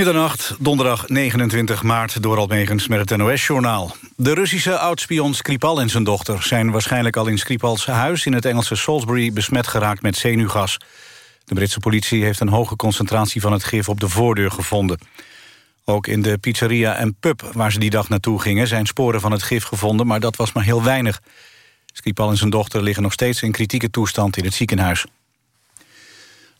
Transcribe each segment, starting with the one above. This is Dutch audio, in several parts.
Middernacht, donderdag 29 maart, door Almegens met het NOS-journaal. De Russische oudspion Skripal en zijn dochter... zijn waarschijnlijk al in Skripals huis in het Engelse Salisbury... besmet geraakt met zenuwgas. De Britse politie heeft een hoge concentratie van het gif op de voordeur gevonden. Ook in de pizzeria en pub waar ze die dag naartoe gingen... zijn sporen van het gif gevonden, maar dat was maar heel weinig. Skripal en zijn dochter liggen nog steeds in kritieke toestand in het ziekenhuis.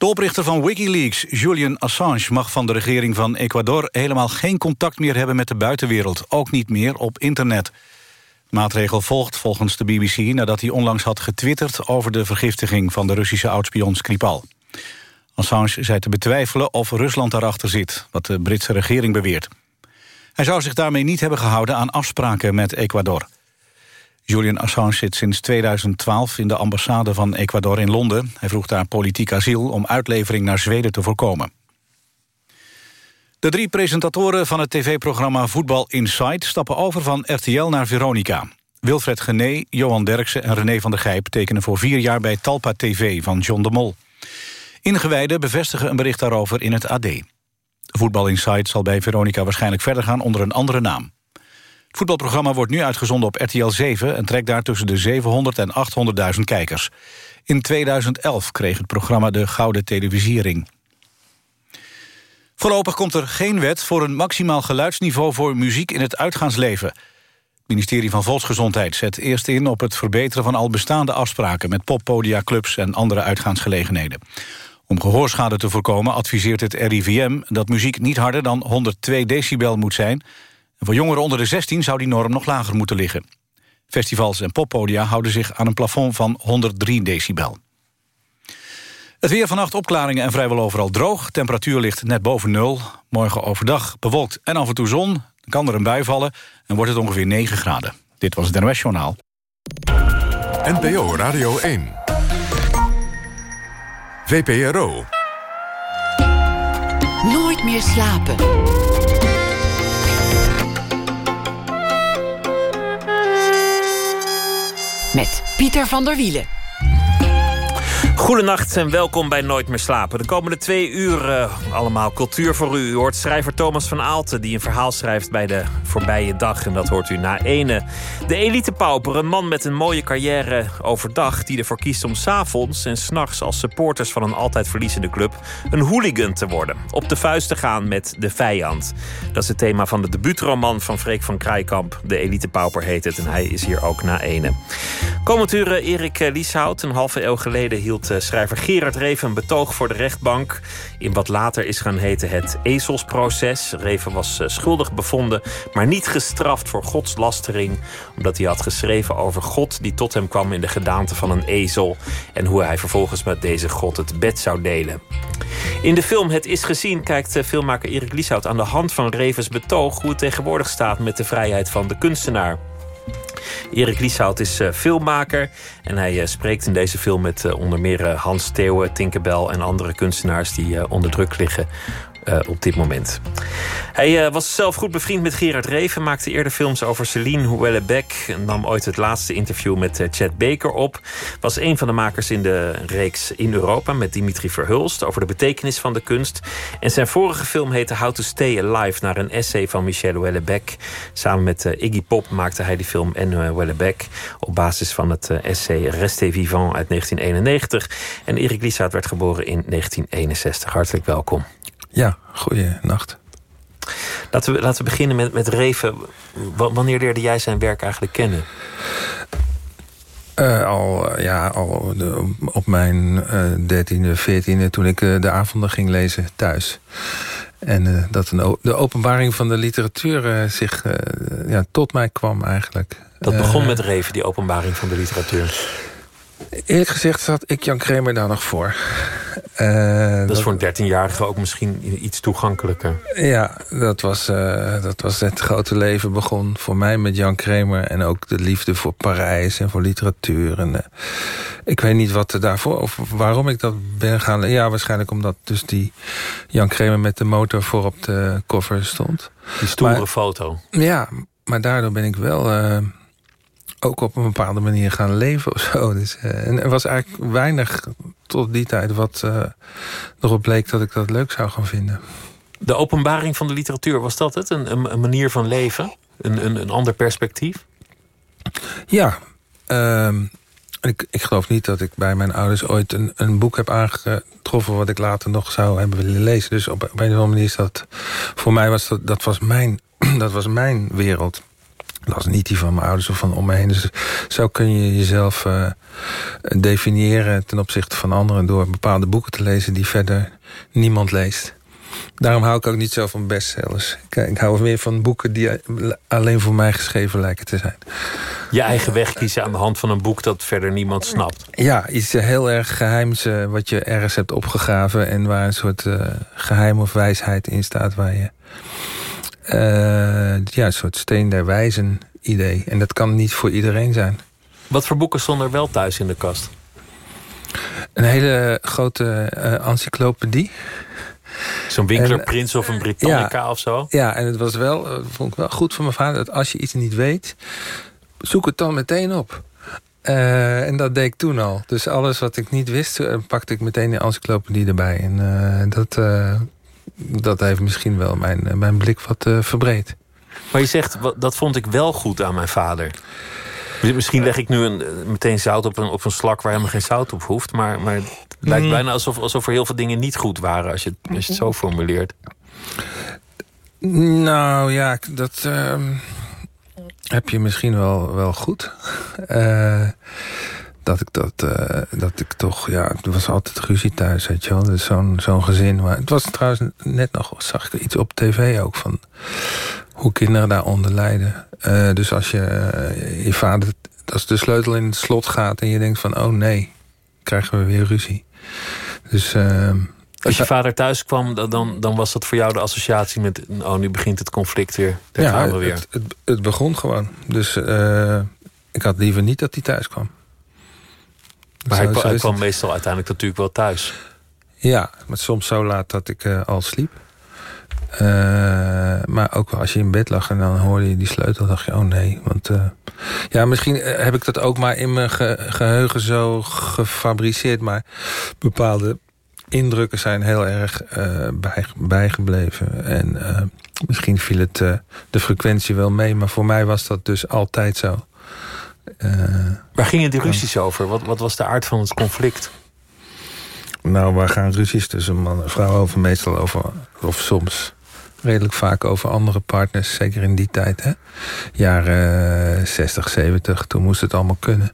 De oprichter van Wikileaks, Julian Assange, mag van de regering van Ecuador helemaal geen contact meer hebben met de buitenwereld, ook niet meer op internet. De maatregel volgt volgens de BBC nadat hij onlangs had getwitterd over de vergiftiging van de Russische oudspion Skripal. Assange zei te betwijfelen of Rusland daarachter zit, wat de Britse regering beweert. Hij zou zich daarmee niet hebben gehouden aan afspraken met Ecuador. Julian Assange zit sinds 2012 in de ambassade van Ecuador in Londen. Hij vroeg daar politiek asiel om uitlevering naar Zweden te voorkomen. De drie presentatoren van het tv-programma Voetbal Insight... stappen over van RTL naar Veronica. Wilfred Gené, Johan Derksen en René van der Gijp... tekenen voor vier jaar bij Talpa TV van John de Mol. Ingewijden bevestigen een bericht daarover in het AD. Voetbal Insight zal bij Veronica waarschijnlijk verder gaan onder een andere naam. Het voetbalprogramma wordt nu uitgezonden op RTL 7... en trekt daar tussen de 700 en 800.000 kijkers. In 2011 kreeg het programma de Gouden Televisiering. Voorlopig komt er geen wet voor een maximaal geluidsniveau... voor muziek in het uitgaansleven. Het ministerie van Volksgezondheid zet eerst in op het verbeteren van al bestaande afspraken met poppodia, clubs en andere uitgaansgelegenheden. Om gehoorschade te voorkomen adviseert het RIVM dat muziek niet harder dan 102 decibel moet zijn voor jongeren onder de 16 zou die norm nog lager moeten liggen. Festivals en poppodia houden zich aan een plafond van 103 decibel. Het weer vannacht opklaringen en vrijwel overal droog. Temperatuur ligt net boven nul. Morgen overdag bewolkt en af en toe zon. Dan kan er een bui vallen en wordt het ongeveer 9 graden. Dit was het NOS Journaal. NPO Radio 1. VPRO. Nooit meer slapen. Met Pieter van der Wielen. Goedenacht en welkom bij Nooit meer slapen. De komende twee uur uh, allemaal cultuur voor u. U hoort schrijver Thomas van Aalten die een verhaal schrijft bij de voorbije dag. En dat hoort u na ene. De elitepauper, een man met een mooie carrière overdag... die ervoor kiest om s'avonds en s'nachts als supporters van een altijd verliezende club... een hooligan te worden. Op de vuist te gaan met de vijand. Dat is het thema van de debuutroman van Freek van Kraaikamp. De elitepauper heet het en hij is hier ook na ene. Komend uur uh, Erik Lieshout. Een halve eeuw geleden hield eh, schrijver Gerard Reven een betoog voor de rechtbank... in wat later is gaan heten het ezelsproces. Reven was eh, schuldig bevonden, maar niet gestraft voor godslastering... omdat hij had geschreven over God die tot hem kwam in de gedaante van een ezel... en hoe hij vervolgens met deze God het bed zou delen. In de film Het is gezien kijkt eh, filmmaker Erik Lieshout aan de hand van Revens betoog... hoe het tegenwoordig staat met de vrijheid van de kunstenaar. Erik Lieshout is uh, filmmaker en hij uh, spreekt in deze film met uh, onder meer Hans Theeuwen, Tinkerbell en andere kunstenaars die onder druk liggen uh, op dit moment. Hij uh, was zelf goed bevriend met Gerard Reven, maakte eerder films over Celine Houellebecq, nam ooit het laatste interview met uh, Chad Baker op, was een van de makers in de reeks In Europa met Dimitri Verhulst over de betekenis van de kunst. En zijn vorige film heette How to Stay Alive, naar een essay van Michel Houellebecq. Samen met Iggy Pop maakte hij die film en Houellebecq op basis van het essay Restez Vivant uit 1991. En Erik Lieshout werd geboren in 1961. Hartelijk welkom. Ja, nacht. Laten we, laten we beginnen met, met Reven. wanneer leerde jij zijn werk eigenlijk kennen? Uh, al, ja, al de, op mijn dertiende, uh, veertiende, toen ik uh, de avonden ging lezen thuis. En dat een, de openbaring van de literatuur zich ja, tot mij kwam eigenlijk. Dat begon met Reven, die openbaring van de literatuur. Eerlijk gezegd zat ik Jan Kramer daar nog voor. Uh, dat is voor een 13-jarige ook misschien iets toegankelijker. Ja, dat was, uh, dat was het grote leven begon voor mij met Jan Kramer. En ook de liefde voor Parijs en voor literatuur. En, uh, ik weet niet wat er daarvoor, of waarom ik dat ben gaan... Ja, waarschijnlijk omdat dus die Jan Kramer met de motor voor op de cover stond. Die stoere maar, foto. Ja, maar daardoor ben ik wel ook op een bepaalde manier gaan leven of zo. Dus, uh, en er was eigenlijk weinig tot die tijd wat uh, erop bleek dat ik dat leuk zou gaan vinden. De openbaring van de literatuur, was dat het? Een, een, een manier van leven? Een, een, een ander perspectief? Ja, ehm, ik, ik geloof niet dat ik bij mijn ouders ooit een, een boek heb aangetroffen... wat ik later nog zou hebben willen lezen. Dus op, op een of andere manier is dat... Voor mij was dat, dat, was mijn, dat was mijn wereld. Dat was niet die van mijn ouders of van om me heen. Dus zo kun je jezelf uh, definiëren ten opzichte van anderen... door bepaalde boeken te lezen die verder niemand leest. Daarom hou ik ook niet zo van bestsellers. Ik, ik hou meer van boeken die alleen voor mij geschreven lijken te zijn. Je eigen weg kiezen aan de hand van een boek dat verder niemand snapt. Ja, iets heel erg geheims uh, wat je ergens hebt opgegraven... en waar een soort uh, geheim of wijsheid in staat... waar je ja, een soort steen der wijzen idee. En dat kan niet voor iedereen zijn. Wat voor boeken stonden er wel thuis in de kast? Een hele grote encyclopedie... Zo'n Winkler of een Britannica of zo? Ja, en het was wel, eh, vond ik wel goed van mijn vader... dat als je iets niet weet, zoek het dan meteen op. Uh, en dat deed ik toen al. Dus alles wat ik niet wist, pakte ik meteen de encyclopedie erbij. En uh, dat, dat heeft misschien wel mijn, mijn blik wat verbreed. Maar je zegt, dat vond ik wel goed aan mijn vader. Misschien leg ik nu een, meteen zout op een, op een slak waar helemaal geen zout op hoeft. Maar, maar het lijkt mm. bijna alsof, alsof er heel veel dingen niet goed waren als je, als je het zo formuleert. Nou ja, dat uh, heb je misschien wel, wel goed. Uh, dat ik dat, uh, dat ik toch, ja, er was altijd ruzie thuis, weet je wel. Dus zo'n zo'n gezin. Maar het was trouwens net nog, zag ik iets op tv ook van hoe kinderen daaronder lijden. Uh, dus als je uh, je vader, als de sleutel in het slot gaat en je denkt van, oh nee, krijgen we weer ruzie. Dus. Uh, als je vader thuis kwam, dan, dan was dat voor jou de associatie met... oh, nu begint het conflict weer, daar ja, gaan we weer. Het, het, het begon gewoon. Dus ik had liever niet dat hij thuis kwam. Maar hij, hij kwam meestal uiteindelijk natuurlijk wel thuis. Ja, maar soms zo laat dat ik uh, al sliep. Uh, maar ook als je in bed lag en dan hoorde je die sleutel, dacht je, oh nee. Want uh, ja, misschien heb ik dat ook maar in mijn ge geheugen zo gefabriceerd. Maar bepaalde indrukken zijn heel erg bij, bijgebleven. En misschien viel het de frequentie wel mee. Maar voor mij was dat dus altijd zo. Uh, Waar gingen die ruzies over? Wat, wat was de aard van het conflict? Nou, waar gaan ruzies tussen man en vrouw over? Meestal over, of soms redelijk vaak over andere partners. Zeker in die tijd, hè? Jaren 60, 70, toen moest het allemaal kunnen.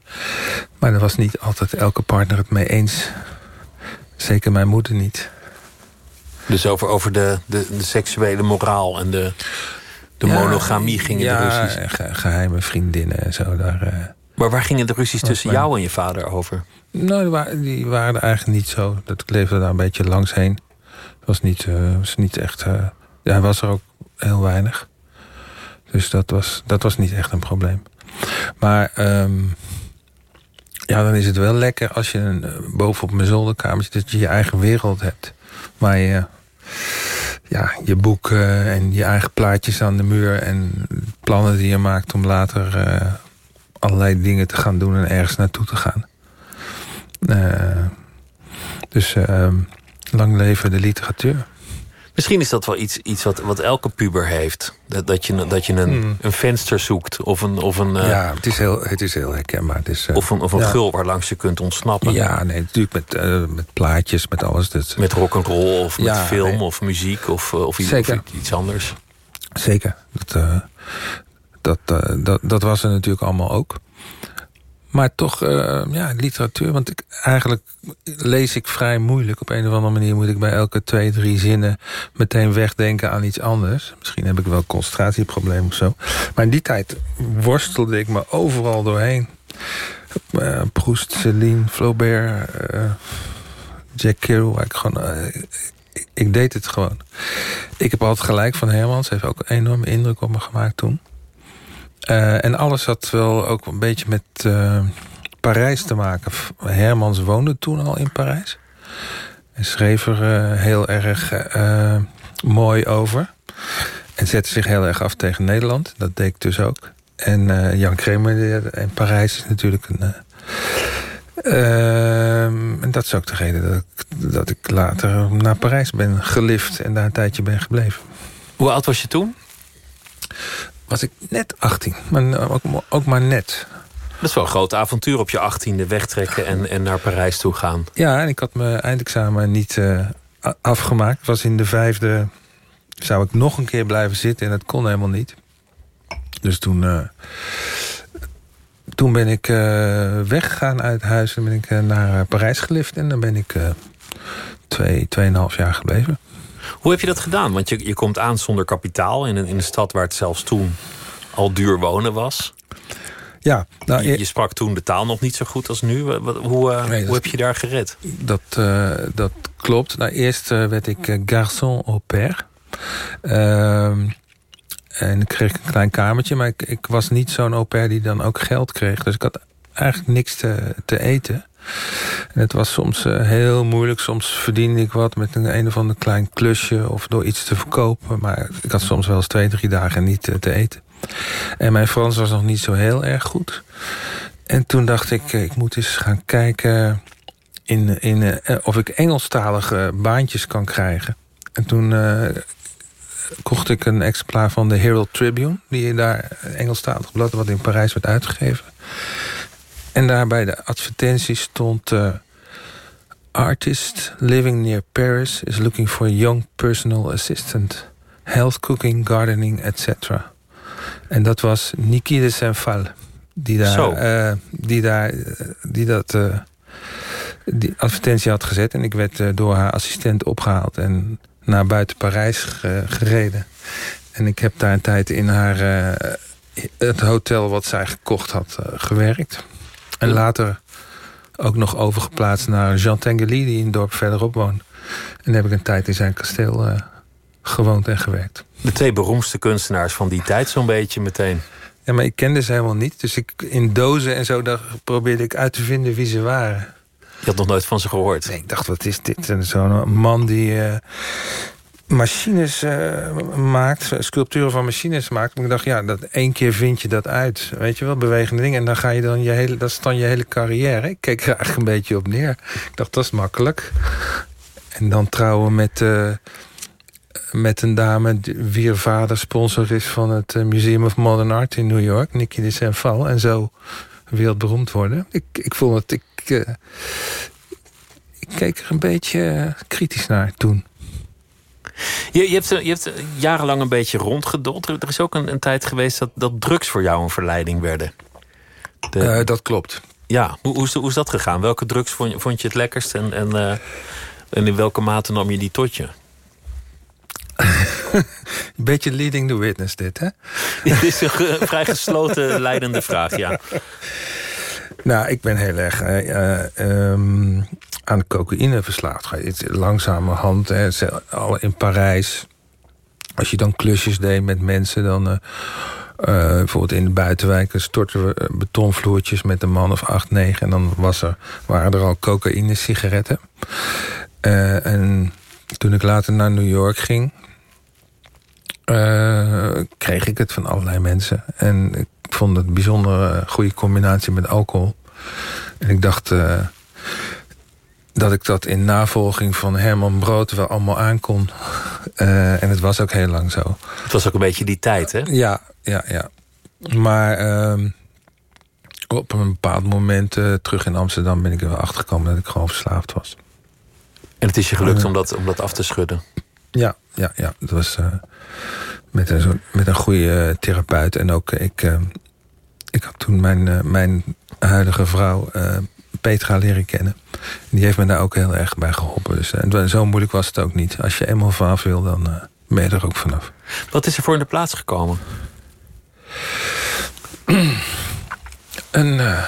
Maar er was niet altijd elke partner het mee eens. Zeker mijn moeder niet. Dus over, over de, de, de seksuele moraal en de de monogamie gingen ja, de ruzies. Ge geheime vriendinnen en zo. Daar, uh, maar waar gingen de ruzies tussen jou en je vader over? Nou, die, waren, die waren er eigenlijk niet zo. Dat leefde daar een beetje langs heen. Het was niet, uh, was niet echt... Uh, ja, hij was er ook heel weinig. Dus dat was, dat was niet echt een probleem. Maar um, ja, dan is het wel lekker als je een, bovenop mijn zolderkamertje... dat je je eigen wereld hebt. Waar je ja, je boek en je eigen plaatjes aan de muur... en plannen die je maakt om later uh, allerlei dingen te gaan doen... en ergens naartoe te gaan. Uh, dus uh, lang leven de literatuur. Misschien is dat wel iets, iets wat, wat elke puber heeft. Dat, dat je, dat je een, hmm. een venster zoekt. Of een, of een, uh, ja, het is heel, het is heel herkenbaar. Het is, uh, of een, of een ja. gul waar langs je kunt ontsnappen. Ja, nee, natuurlijk met, uh, met plaatjes, met alles. Dat, met rock'n'roll of ja, met film nee. of muziek of, of, iets, of, iets anders. Zeker. Dat, dat, dat, dat was er natuurlijk allemaal ook. Maar toch, uh, ja, literatuur. Want ik, eigenlijk lees ik vrij moeilijk. Op een of andere manier moet ik bij elke twee, drie zinnen... meteen wegdenken aan iets anders. Misschien heb ik wel concentratieprobleem of zo. Maar in die tijd worstelde ik me overal doorheen. Uh, Proust, Celine, Flaubert, uh, Jack Kerouac. Ik, ik deed het gewoon. Ik heb altijd gelijk van Hermans. Heeft ook een enorme indruk op me gemaakt toen. Uh, en alles had wel ook een beetje met uh, Parijs te maken. Hermans woonde toen al in Parijs. En schreef er uh, heel erg mooi over. En zette zich heel erg af tegen Nederland. Dat deed ik dus ook. En Jan Kramer in Parijs is natuurlijk een, Ehm, en dat is ook de reden dat ik, dat ik later naar Parijs ben gelift... en daar een tijdje ben gebleven. Hoe oud was je toen? Was ik net 18, maar ook, ook maar net. Dat is wel een groot avontuur op je achttiende wegtrekken en, en naar Parijs toe gaan. Ja, en ik had mijn eindexamen niet uh, afgemaakt. was in de vijfde, zou ik nog een keer blijven zitten en dat kon helemaal niet. Dus toen, uh, toen ben ik uh, weggegaan uit huis en ben ik naar Parijs gelift. En dan ben ik twee, tweeënhalf jaar gebleven. Hoe heb je dat gedaan? Want je, je komt aan zonder kapitaal in een, in een stad waar het zelfs toen al duur wonen was. Ja, nou, je, je, sprak toen de taal nog niet zo goed als nu. Hoe, hoe heb je daar gered? Dat, uh, dat klopt. Nou, eerst uh, werd ik garçon au pair. Ehm, en ik kreeg een klein kamertje, maar ik, ik was niet zo'n au pair die dan ook geld kreeg. Dus ik had eigenlijk niks te, te eten. Het was soms uh, heel moeilijk. Soms verdiende ik wat met een, een of ander klein klusje... of door iets te verkopen. Maar ik had soms wel eens twee, drie dagen niet uh, te eten. En mijn Frans was nog niet zo heel erg goed. En toen dacht ik, ik moet eens gaan kijken... In, in, of ik Engelstalige baantjes kan krijgen. En toen kocht ik een exemplaar van de Herald Tribune... die daar Engelstalig blad wat in Parijs werd uitgegeven. En daar bij de advertentie stond... Uh, Artist living near Paris is looking for a young personal assistant. Health, cooking, gardening, etc. En dat was Niki de Saint-Val. Die daar, uh, die daar die dat, uh, die advertentie had gezet. En ik werd door haar assistent opgehaald en naar buiten Parijs gereden. En ik heb daar een tijd in haar het hotel wat zij gekocht had gewerkt. En later ook nog overgeplaatst naar Jean Tinguely... die in het dorp verderop woont. En heb ik een tijd in zijn kasteel uh, gewoond en gewerkt. De twee beroemdste kunstenaars van die tijd zo'n beetje meteen. Ja, maar ik kende ze helemaal niet. Dus ik, in dozen en zo daar probeerde ik uit te vinden wie ze waren. Je had nog nooit van ze gehoord? Nee, ik dacht, wat is dit? Zo'n man die... Uh, machines uh, maakt, sculpturen van machines maakt. Ik dacht, ja, dat één keer vind je dat uit. Weet je wel, bewegende dingen. En dan ga je dan je hele, dat is dan je hele carrière. Ik keek er eigenlijk een beetje op neer. Ik dacht, dat is makkelijk. En dan trouwen met, uh, met een dame wier vader sponsor is van het eh, Museum of Modern Art in New York, Nikki de Saint-Val. En zo wereldberoemd worden. Ik, ik vond het, ik, ik keek er een beetje kritisch naar toen. Je, je, hebt, je hebt jarenlang een beetje rondgedold. Er is ook een, een tijd geweest dat, dat drugs voor jou een verleiding werden. De... Uh, dat klopt. Ja, hoe, hoe, is, hoe is dat gegaan? Welke drugs vond, vond je het lekkerst en, en, uh, en in welke mate nam je die tot je? Beetje leading the witness dit, hè? Het is een vrij gesloten leidende vraag, ja. Nou, ik ben heel erg uh, um, aan cocaïne verslaafd. Langzamerhand, hè, al in Parijs. Als je dan klusjes deed met mensen, dan... Uh, uh, bijvoorbeeld in de buitenwijken stortten we betonvloertjes met een man of acht, negen. En dan was er, waren er al cocaïne-sigaretten. Uh, en toen ik later naar New York ging... kreeg ik het van allerlei mensen. En ik vond het een bijzonder goede combinatie met alcohol. En ik dacht dat ik dat in navolging van Herman Brood wel allemaal aankon. Uh, en het was ook heel lang zo. Het was ook een beetje die tijd, hè? Ja, ja, ja. Maar uh, op een bepaald moment uh, terug in Amsterdam... ben ik er wel achter gekomen dat ik gewoon verslaafd was. En het is je gelukt om dat, om dat af te schudden? Ja, ja, ja. Dat was met, een, met een goede therapeut. En ook, ik, ik had toen mijn, mijn huidige vrouw Petra leren kennen. Die heeft me daar ook heel erg bij geholpen. Dus, en eh, zo moeilijk was het ook niet. Als je eenmaal vanaf wil, dan uh, ben je er ook vanaf. Wat is er voor in de plaats gekomen? een, uh,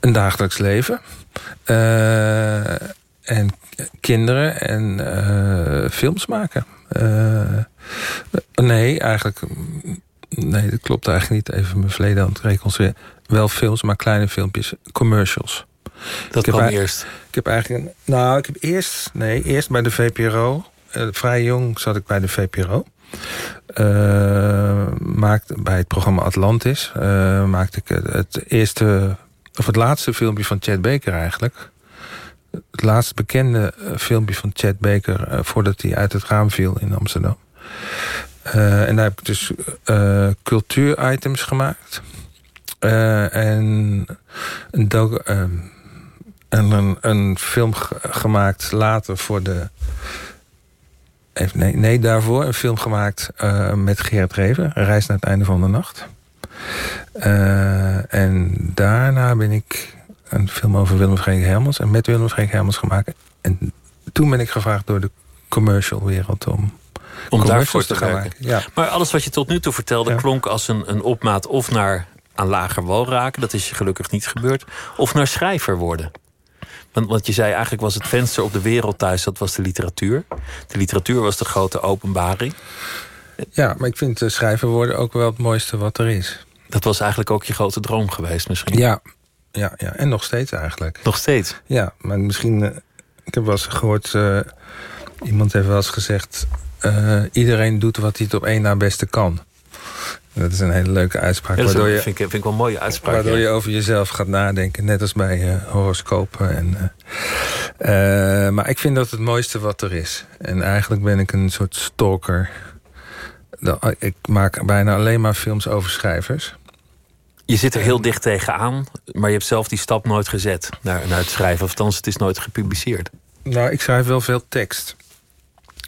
een dagelijks leven. Uh, en kinderen en films maken. nee, eigenlijk... Nee, dat klopt eigenlijk niet. Even mijn verleden aan het reconstrueren wel films, maar kleine filmpjes, commercials. Dat kwam eerst? Ik heb eigenlijk... Nou, ik heb eerst... Nee, eerst bij de VPRO. Uh, eh, vrij jong zat ik bij de VPRO. Uh, eh, maakte, bij het programma Atlantis uh, maakte ik het, het, eerste of het laatste filmpje van Chad Baker eigenlijk. Het laatste bekende filmpje van Chad Baker... voordat hij uit het raam viel in Amsterdam. en daar heb ik dus cultuur-items gemaakt. En een, en een, een film gemaakt later voor de nee, nee, daarvoor een film gemaakt uh, met Gerard Reven. Een reis naar het einde van de nacht. Uh, en daarna ben ik een film over Willem Frederik Hermans... en met Willem Hermans gemaakt. En toen ben ik gevraagd door de commercial wereld om... Om daarvoor te gaan maken. Ja. Maar alles wat je tot nu toe vertelde klonk als een, een opmaat... of naar aan lager wal raken, dat is je gelukkig niet gebeurd... of naar schrijver worden. Want, want je zei eigenlijk was het venster op de wereld thuis, dat was de literatuur. De literatuur was de grote openbaring. Ja, maar ik vind uh, schrijver worden ook wel het mooiste wat er is. Dat was eigenlijk ook je grote droom geweest misschien? Ja, ja, ja. en nog steeds eigenlijk. Nog steeds? Ja, maar misschien... Uh, ik heb wel eens gehoord... Uh, iemand heeft wel eens gezegd... iedereen doet wat hij het op één na beste kan. Dat is een hele leuke uitspraak. Ja, waardoor je, vind, ik, vind ik wel een mooie uitspraak. Waardoor je over jezelf gaat nadenken. Net als bij uh, horoscopen. En, uh, uh, maar ik vind dat het mooiste wat er is. En eigenlijk ben ik een soort stalker. Ik maak bijna alleen maar films over schrijvers. Je zit er heel dicht tegenaan. Maar je hebt zelf die stap nooit gezet naar, naar het schrijven. Of althans, het is nooit gepubliceerd. Nou, ik schrijf wel veel tekst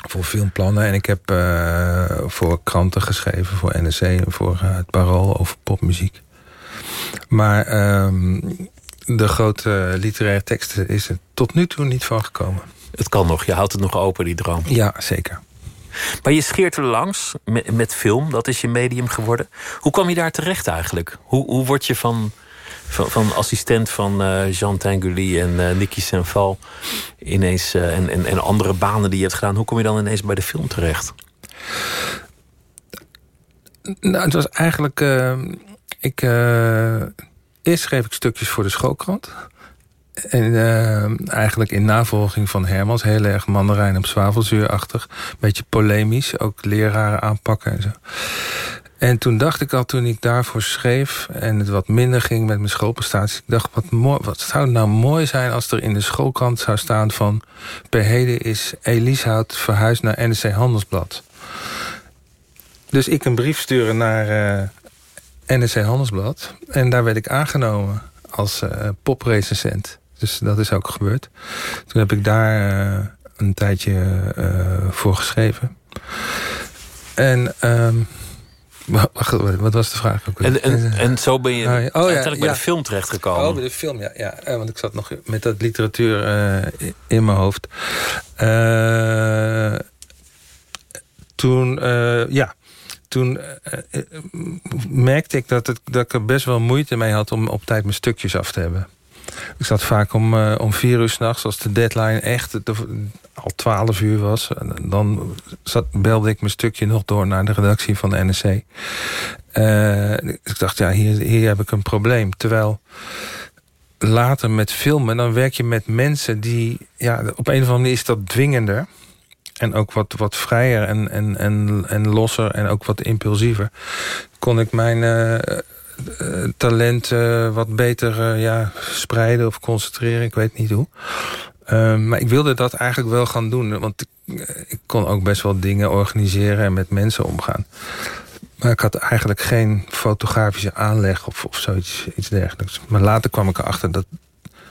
voor filmplannen. En ik heb uh, voor kranten geschreven, voor NRC en voor uh, het Parool over popmuziek. Maar um, de grote literaire teksten is er tot nu toe niet van gekomen. Het kan nog, je houdt het nog open, die droom. Ja, zeker. Maar je scheert er langs met, met film, dat is je medium geworden. Hoe kwam je daar terecht eigenlijk? Hoe, hoe word je van van, van assistent van uh, Jean Tinguely en uh, Nicky Saint-Val ineens uh, en, en, en andere banen die je hebt gedaan. Hoe kom je dan ineens bij de film terecht? Nou, het was eigenlijk. ik, eerst schreef ik stukjes voor de schoolkrant. En eigenlijk in navolging van Hermans, heel erg mandarijn op zwavelzuurachtig. Beetje polemisch, ook leraren aanpakken en zo. En toen dacht ik al, toen ik daarvoor schreef... en het wat minder ging met mijn schoolprestaties... ik dacht, wat, mooi, wat zou het nou mooi zijn als er in de schoolkrant zou staan van... per heden is Elieshout verhuisd naar NRC Handelsblad. Dus ik een brief sturen naar uh, eh, NRC Handelsblad... en daar werd ik aangenomen als uh, poprecensent. Dus dat is ook gebeurd. Toen heb ik daar uh, een tijdje voor geschreven. En... Um, wat was de vraag? Ook en, en, en zo ben je oh, ja. uiteindelijk bij de film terechtgekomen. Oh, bij de film, ja. ja. Eh, want ik zat nog met dat literatuur uh, in mijn hoofd. Uh, toen, ja, toen merkte ik dat, het, dat ik er best wel moeite mee had... om op tijd mijn stukjes af te hebben. Ik zat vaak om, uh, om vier uur s'nachts, als de deadline echt al twaalf uur was. Dan zat, belde ik mijn stukje nog door naar de redactie van de. Uh, eh, ik dacht, ja, hier, hier heb ik een probleem. Terwijl later met filmen, dan werk je met mensen die... Ja, op een of andere manier is dat dwingender. En ook wat, wat vrijer en, en, en, en losser en ook wat impulsiever. Kon ik mijn... Uh, uh, talent wat beter ja, spreiden of concentreren. Ik weet niet hoe. Ehm, maar ik wilde dat eigenlijk wel gaan doen. Want ik, kon ook best wel dingen organiseren en met mensen omgaan. Maar ik had eigenlijk geen fotografische aanleg of, of zoiets iets dergelijks. Maar later kwam ik erachter dat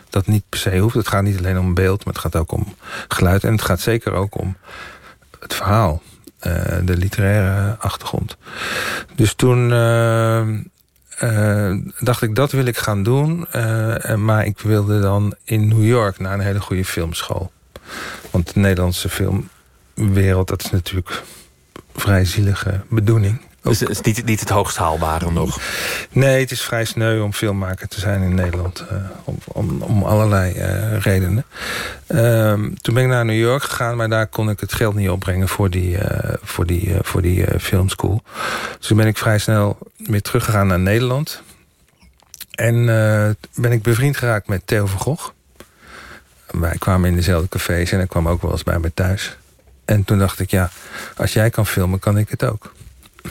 dat niet per se hoeft. Het gaat niet alleen om beeld, maar het gaat ook om geluid. En het gaat zeker ook om het verhaal. De literaire achtergrond. Dus toen ehm, uh, dacht ik, dat wil ik gaan doen. Uh, maar ik wilde dan in New York naar een hele goede filmschool. Want de Nederlandse filmwereld, dat is natuurlijk vrij zielige bedoeling. Dus het is niet, niet het hoogst haalbare nog? Nee, het is vrij sneu om filmmaker te zijn in Nederland. Uh, om, om, om, allerlei uh, redenen. Uh, toen ben ik naar New York gegaan, maar daar kon ik het geld niet opbrengen voor die, uh, voor die, voor die filmschool. Dus toen ben ik vrij snel weer teruggegaan naar Nederland. En ben ik bevriend geraakt met Theo van Gogh. Wij kwamen in dezelfde cafés en hij kwam ook wel eens bij me thuis. En toen dacht ik, ja, als jij kan filmen, kan ik het ook.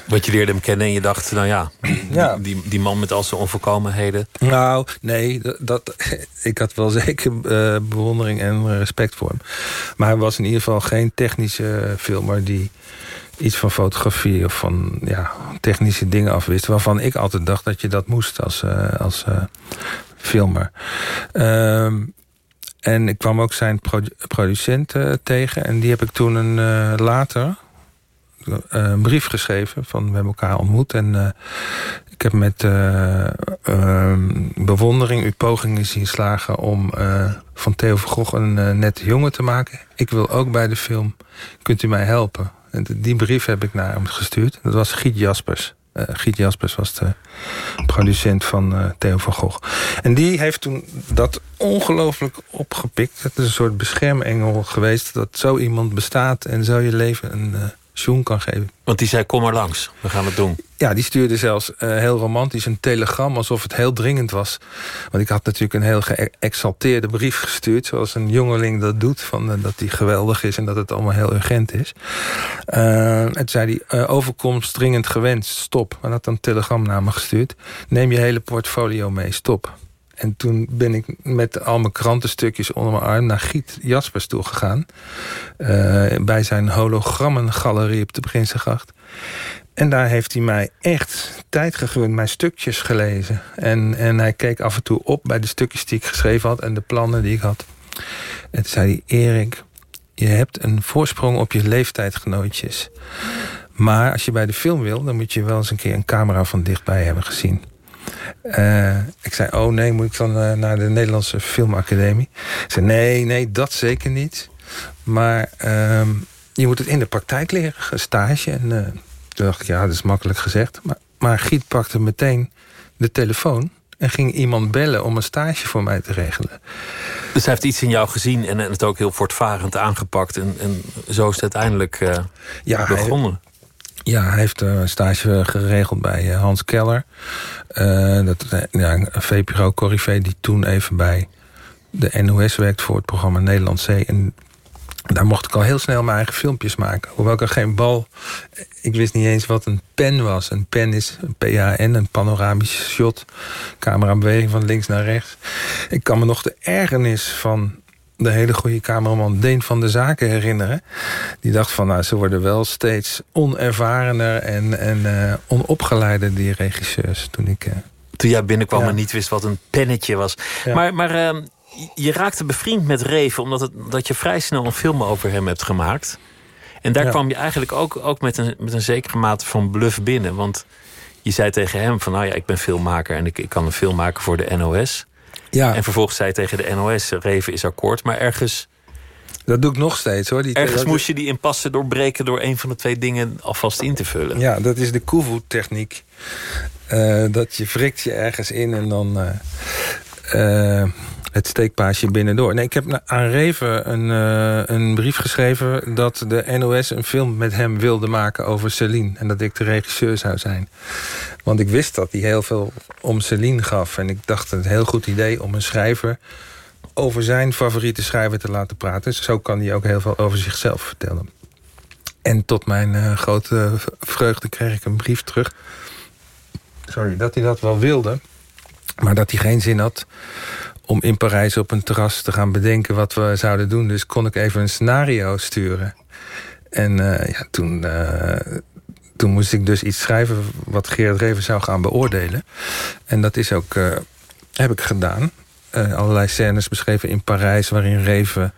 Wat je leerde hem kennen en je dacht, nou ja, Ja. Die, die, die man met al zijn onvolkomenheden. Nou, nee, dat, dat- ik had wel zeker eh, bewondering en respect voor hem. Maar hij was in ieder geval geen technische filmer die iets van fotografie of van ja, technische dingen afwist. Waarvan ik altijd dacht dat je dat moest als, eh, als eh, filmer. Ehm, en ik kwam ook zijn produ- producent tegen. En die heb ik toen een, later een brief geschreven van we hebben elkaar ontmoet. En eh, ik heb met eh, ehm, bewondering uw pogingen zien slagen om eh, van Theo van Gogh een nette jongen te maken. Ik wil ook bij de film. Kunt u mij helpen? En die brief heb ik naar hem gestuurd. Dat was Giet Jaspers. Giet Jaspers was de producent van Theo van Gogh. En die heeft toen dat ongelooflijk opgepikt. Het is een soort beschermengel geweest... dat zo iemand bestaat en zo je leven een zoen kan geven. Want die zei, kom maar langs, we gaan het doen. Ja, die stuurde zelfs uh, heel romantisch een telegram... alsof het heel dringend was. Want ik had natuurlijk een heel geëxalteerde brief gestuurd... zoals een jongeling dat doet, van, uh, dat hij geweldig is... en dat het allemaal heel urgent is. Uh, en toen zei hij, overkomst dringend gewenst, stop. En had dan een telegram naar me gestuurd. Neem je hele portfolio mee, stop. En toen ben ik met al mijn krantenstukjes onder mijn arm... naar Giet Jaspers toe gegaan. Uh, bij zijn hologrammengalerie op de Prinsengracht. En daar heeft hij mij echt tijd gegund, mijn stukjes gelezen. En, en hij keek af en toe op bij de stukjes die ik geschreven had... en de plannen die ik had. En toen zei hij, Erik, je hebt een voorsprong op je leeftijdgenootjes. Maar als je bij de film wil, dan moet je wel eens een keer een camera van dichtbij hebben gezien. Uh, ik zei, oh nee, moet ik dan uh, naar de Nederlandse Filmacademie? Ik zei, nee, nee, dat zeker niet. Maar uh, je moet het in de praktijk leren, stage. En uh, toen dacht ik, ja, dat is makkelijk gezegd. Maar, maar Giet pakte meteen de telefoon en ging iemand bellen om een stage voor mij te regelen. Dus hij heeft iets in jou gezien en het ook heel voortvarend aangepakt. En, en zo is het uiteindelijk uh, ja, begonnen. Ja, hij heeft een stage geregeld bij uh, Hans Keller. Uh, dat, ja, een VPRO Corrivé die toen even bij de NOS werkt voor het programma Nederland Zee. En daar mocht ik al heel snel mijn eigen filmpjes maken. Hoewel ik er geen bal... Ik wist niet eens wat een pen was. Een pen is een PAN, een panoramisch shot. Camerabeweging van links naar rechts. Ik kan me nog de ergernis van de hele goede cameraman Deen van de Zaken herinneren. Die dacht van, nou, ze worden wel steeds onervarener en, en uh, onopgeleider, die regisseurs. Toen ik... Uh, toen jij binnenkwam ja. en niet wist wat een pennetje was. Ja. Maar, maar uh, je raakte bevriend met Reven... omdat het, dat je vrij snel een film over hem hebt gemaakt. En daar ja. kwam je eigenlijk ook, ook met, een, met een zekere mate van bluff binnen. Want je zei tegen hem van... nou ja, ik ben filmmaker en ik, ik kan een film maken voor de NOS. Ja. En vervolgens zei tegen de NOS... Reven is akkoord, maar ergens... Dat doe ik nog steeds hoor. Die, ergens moest je die impasse doorbreken... door een van de twee dingen alvast in te vullen. Ja, dat is de Kuvu-techniek. Uh, dat je wrikt je ergens in en dan... Uh, uh, het steekpaasje binnendoor. Nee, ik heb aan Reven een, uh, een brief geschreven... dat de NOS een film met hem wilde maken over Celine. En dat ik de regisseur zou zijn. Want ik wist dat hij heel veel om Celine gaf. En ik dacht het een heel goed idee om een schrijver... over zijn favoriete schrijver te laten praten. Zo kan hij ook heel veel over zichzelf vertellen. En tot mijn uh, grote vreugde kreeg ik een brief terug. Sorry, dat hij dat wel wilde... maar dat hij geen zin had om in Parijs op een terras te gaan bedenken wat we zouden doen. Dus kon ik even een scenario sturen. En uh, ja, toen, uh, toen moest ik dus iets schrijven wat Gerard Reven zou gaan beoordelen. En dat is ook, uh, heb ik gedaan. allerlei scènes beschreven in Parijs waarin Reven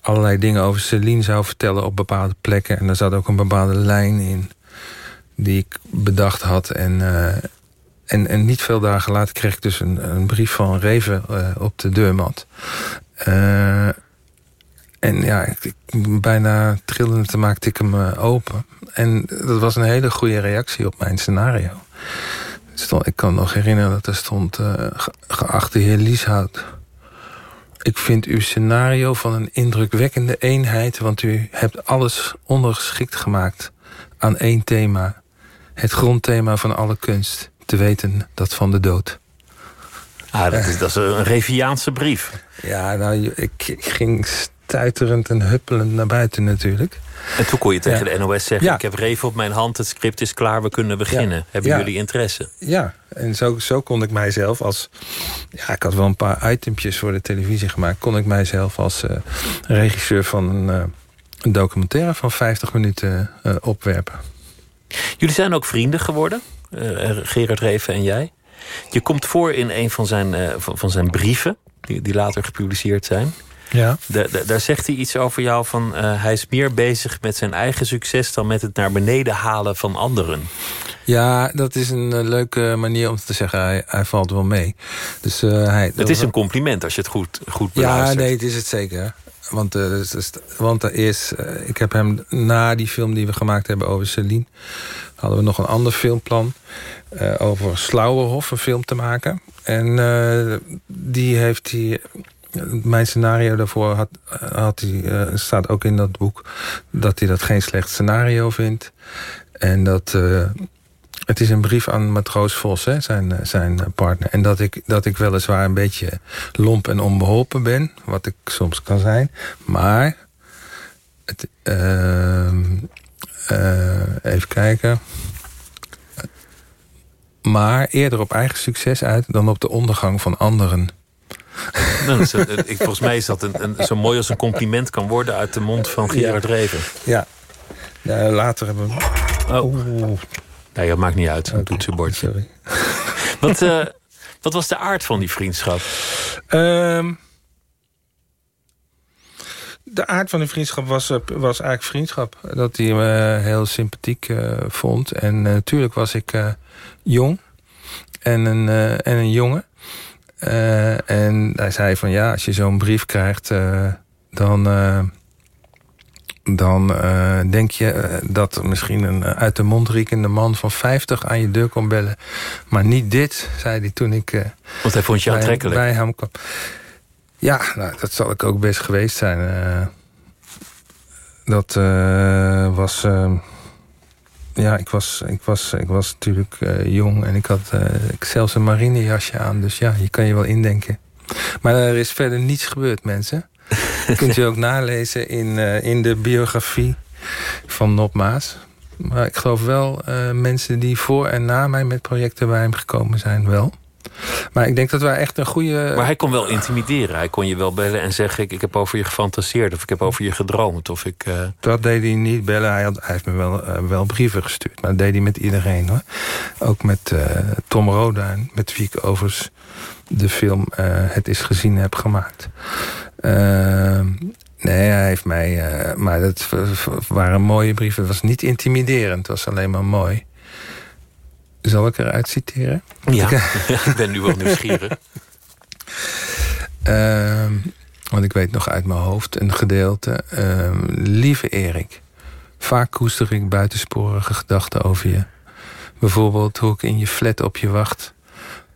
allerlei dingen over Celine zou vertellen op bepaalde plekken. En daar zat ook een bepaalde lijn in die ik bedacht had. En en, en niet veel dagen later kreeg ik dus een, een brief van Reven uh, op de deurmat. Uh, en ja, ik, bijna trillend te maakte ik hem uh, open. En dat was een hele goede reactie op mijn scenario. Stond, ik kan nog herinneren dat er stond... Ge, geachte heer Lieshout... Ik vind uw scenario van een indrukwekkende eenheid... want u hebt alles ondergeschikt gemaakt aan één thema. Het grondthema van alle kunst te weten dat van de dood. Ah, dat is, dat is een Reviaanse brief. Ja, nou, ik, ik ging tuiterend en huppelend naar buiten natuurlijk. En toen kon je tegen Ja. de NOS zeggen... Ja. ik heb Reven op mijn hand, het script is klaar, we kunnen beginnen. Hebben jullie interesse? Ja, en zo, zo kon ik mijzelf als... Ja, ik had wel een paar itempjes voor de televisie gemaakt. Kon ik mijzelf als eh, regisseur van een, eh, een documentaire van 50 minuten eh, opwerpen. Jullie zijn ook vrienden geworden, Gerard Reven en jij. Je komt voor in een van zijn, eh, van, van zijn brieven, die, die later gepubliceerd zijn. Ja. Da- daar zegt hij iets over jou van... eh, hij is meer bezig met zijn eigen succes... dan met het naar beneden halen van anderen. Ja, dat is een eh, leuke manier om te zeggen, hij, hij valt wel mee. Dus, eh, hij, Het is een compliment als je het goed, goed Ja, beluistert. nee, het is het zeker. Want, dus- want er is, eh, ik heb hem na die film die we gemaakt hebben over Celine... hadden we nog een ander filmplan eh, over Slauerhof, een film te maken. En die heeft hij... Mijn scenario daarvoor had, had hij, staat ook in dat boek... dat hij dat geen slecht scenario vindt. En dat... het is een brief aan Matroos Vos, hè, zijn, eh, zijn eh, partner. En dat ik, dat ik weliswaar een beetje lomp en onbeholpen ben. Wat ik soms kan zijn. Maar... Het, ehm, eh, even kijken. Maar eerder op eigen succes uit dan op de ondergang van anderen. Nou, is ik, volgens mij is dat een, een, zo mooi als een compliment kan worden... uit de mond van Gerard Reven. Ja. Ja, later hebben we... Oh, nee, dat maakt niet uit, een oké, toetsenbordje. Sorry. Wat, eh, wat was de aard van die vriendschap? Ehm, de aard van de vriendschap was, eh, was eigenlijk vriendschap. Dat hij me heel sympathiek eh, vond. En natuurlijk was ik jong. En een, en een jongen. En hij zei van ja, als je zo'n brief krijgt... dan, dan eh, denk je eh, dat misschien een eh, uit de mond riekende man van 50 aan je deur kon bellen. Maar niet dit, zei hij toen ik... Want hij vond je bij- aantrekkelijk. Bij hem kwam. Ja, nou, dat zal ik ook best geweest zijn. dat was... ja, ik was, ik was, ik was natuurlijk jong en ik had ik zelfs een marinejasje aan. Dus ja, je kan je wel indenken. Maar er is verder niets gebeurd, mensen. Dat kunt u ook nalezen in, eh, in de biografie van Nop Maas. Maar ik geloof wel eh, mensen die voor en na mij met projecten bij hem gekomen zijn, wel. Maar ik denk dat wij echt een goede... Maar hij kon wel intimideren. Hij kon je wel bellen en zeggen... ik, ik heb over je gefantaseerd of ik heb over je gedroomd. Of ik, eh, Dat deed hij niet bellen. Hij, had, hij heeft me wel, wel brieven gestuurd. Maar dat deed hij met iedereen hoor. Ook met Tom Roduin. Met wie ik overigens de film Het is gezien heb gemaakt. Ehm, nee, hij heeft mij... eh, maar dat waren mooie brieven. Het was niet intimiderend. Het was alleen maar mooi. Zal ik eruit citeren? ja, ik ben nu wel nieuwsgierig. Ehm, want ik weet nog uit mijn hoofd een gedeelte. Ehm, lieve Erik, vaak koester ik buitensporige gedachten over je. Bijvoorbeeld hoe ik in je flat op je wacht.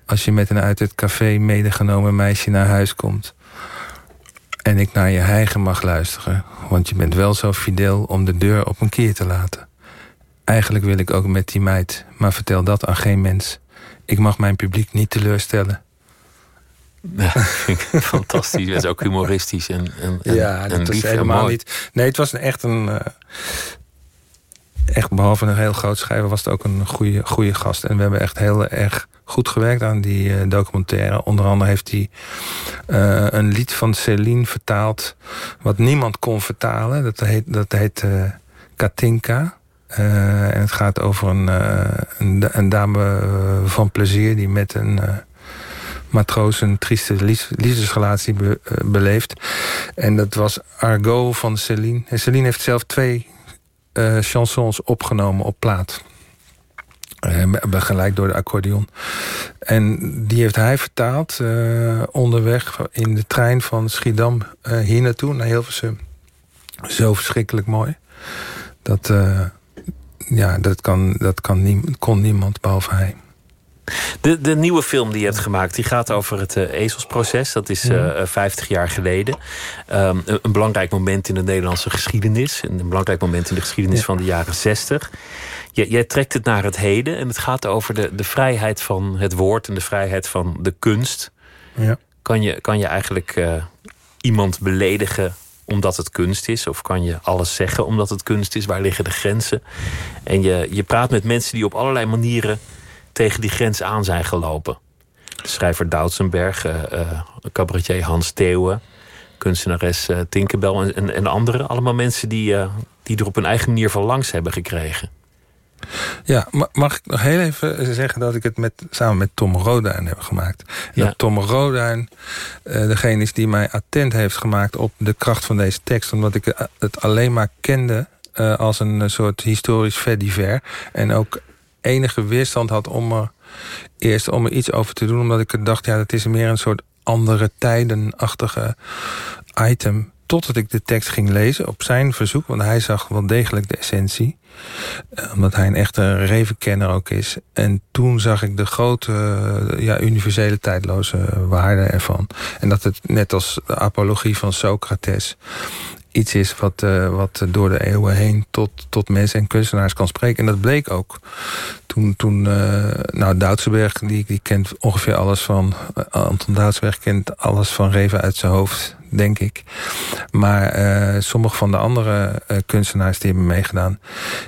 Als je met een uit het café medegenomen meisje naar huis komt. En ik naar je hijgen mag luisteren. Want je bent wel zo fideel om de deur op een kier te laten. Eigenlijk wil ik ook met die meid. Maar vertel dat aan geen mens. Ik mag mijn publiek niet teleurstellen. Ja, vind ik fantastisch. Het is ook humoristisch en, en, en, Ja, dat lief en helemaal mooi. niet. Nee, het was echt een. eh, echt behalve een heel groot schrijver was het ook een goede, goede gast. En we hebben echt heel erg goed gewerkt aan die eh, documentaire. Onder andere heeft hij eh, een lied van Celine vertaald. wat niemand kon vertalen. Dat heet, dat heet eh, Katinka. En het gaat over een, een, een dame van plezier die met een matroos een trieste liefdesrelatie be- beleeft. En dat was Argo van Celine. En Celine heeft zelf twee eh, chansons opgenomen op plaat. Be- begeleid door de accordeon. En die heeft hij vertaald eh, onderweg in de trein van Schiedam hier naartoe, naar Hilversum. Zo verschrikkelijk mooi. Dat, ja, dat, kan, dat kan kon niemand behalve hij. De, de nieuwe film die je hebt gemaakt, die gaat over het eh, ezelsproces. Dat is eh, eh, 50 jaar geleden. Ehm, een, een belangrijk moment in de Nederlandse geschiedenis. En een belangrijk moment in de geschiedenis Ja. van de jaren 60. Jij, jij trekt het naar het heden. En het gaat over de, de vrijheid van het woord en de vrijheid van de kunst. Ja. Kan je, kan je eigenlijk eh, iemand beledigen omdat het kunst is? Of kan je alles zeggen omdat het kunst is? Waar liggen de grenzen? En je, je praat met mensen die op allerlei manieren tegen die grens aan zijn gelopen. Schrijver Doutsenberg, uh, uh, cabaretier Hans Theeuwen, kunstenares uh, Tinkerbell en, en, en anderen. Allemaal mensen die, die er op hun eigen manier van langs hebben gekregen. Ja, mag ik nog heel even zeggen dat ik het met, samen met Tom Roduin heb gemaakt. Ja. Dat Tom Roduin uh, degene is die mij attent heeft gemaakt op de kracht van deze tekst. Omdat ik het alleen maar kende uh, als een soort historisch fait En ook enige weerstand had om er eerst om iets over te doen. Omdat ik dacht, ja, dat is meer een soort andere tijdenachtige item totdat ik de tekst ging lezen op zijn verzoek. Want hij zag wel degelijk de essentie. Eh, omdat hij een echte revenkenner ook is. En toen zag ik de grote, eh, ja, universele tijdloze waarde ervan. En dat het net als de apologie van Socrates iets is wat, uh, wat door de eeuwen heen tot, tot mensen en kunstenaars kan spreken. En dat bleek ook. Toen, toen uh, nou, Duitsenberg, die, die kent ongeveer alles van... Uh, Anton Duitsenberg kent alles van Reven uit zijn hoofd, denk ik. Maar sommige van de andere kunstenaars die hebben meegedaan...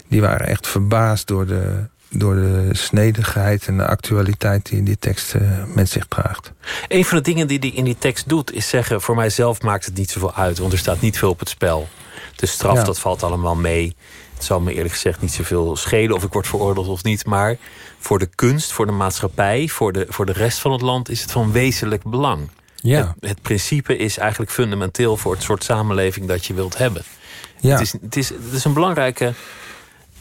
die waren echt verbaasd door de, door de snedigheid en de actualiteit die in die tekst uh, met zich draagt. Een van de dingen die hij in die tekst doet is zeggen... voor mijzelf maakt het niet zoveel uit, want er staat niet veel op het spel. De straf, dat valt allemaal mee. Het zal me eerlijk gezegd niet zoveel schelen of ik word veroordeeld of niet. Maar voor de kunst, voor de maatschappij, voor de, voor de rest van het land... is het van wezenlijk belang. Ja. Het, het principe is eigenlijk fundamenteel voor het soort samenleving dat je wilt hebben. Ja. Het, is, het, is, het is een belangrijke...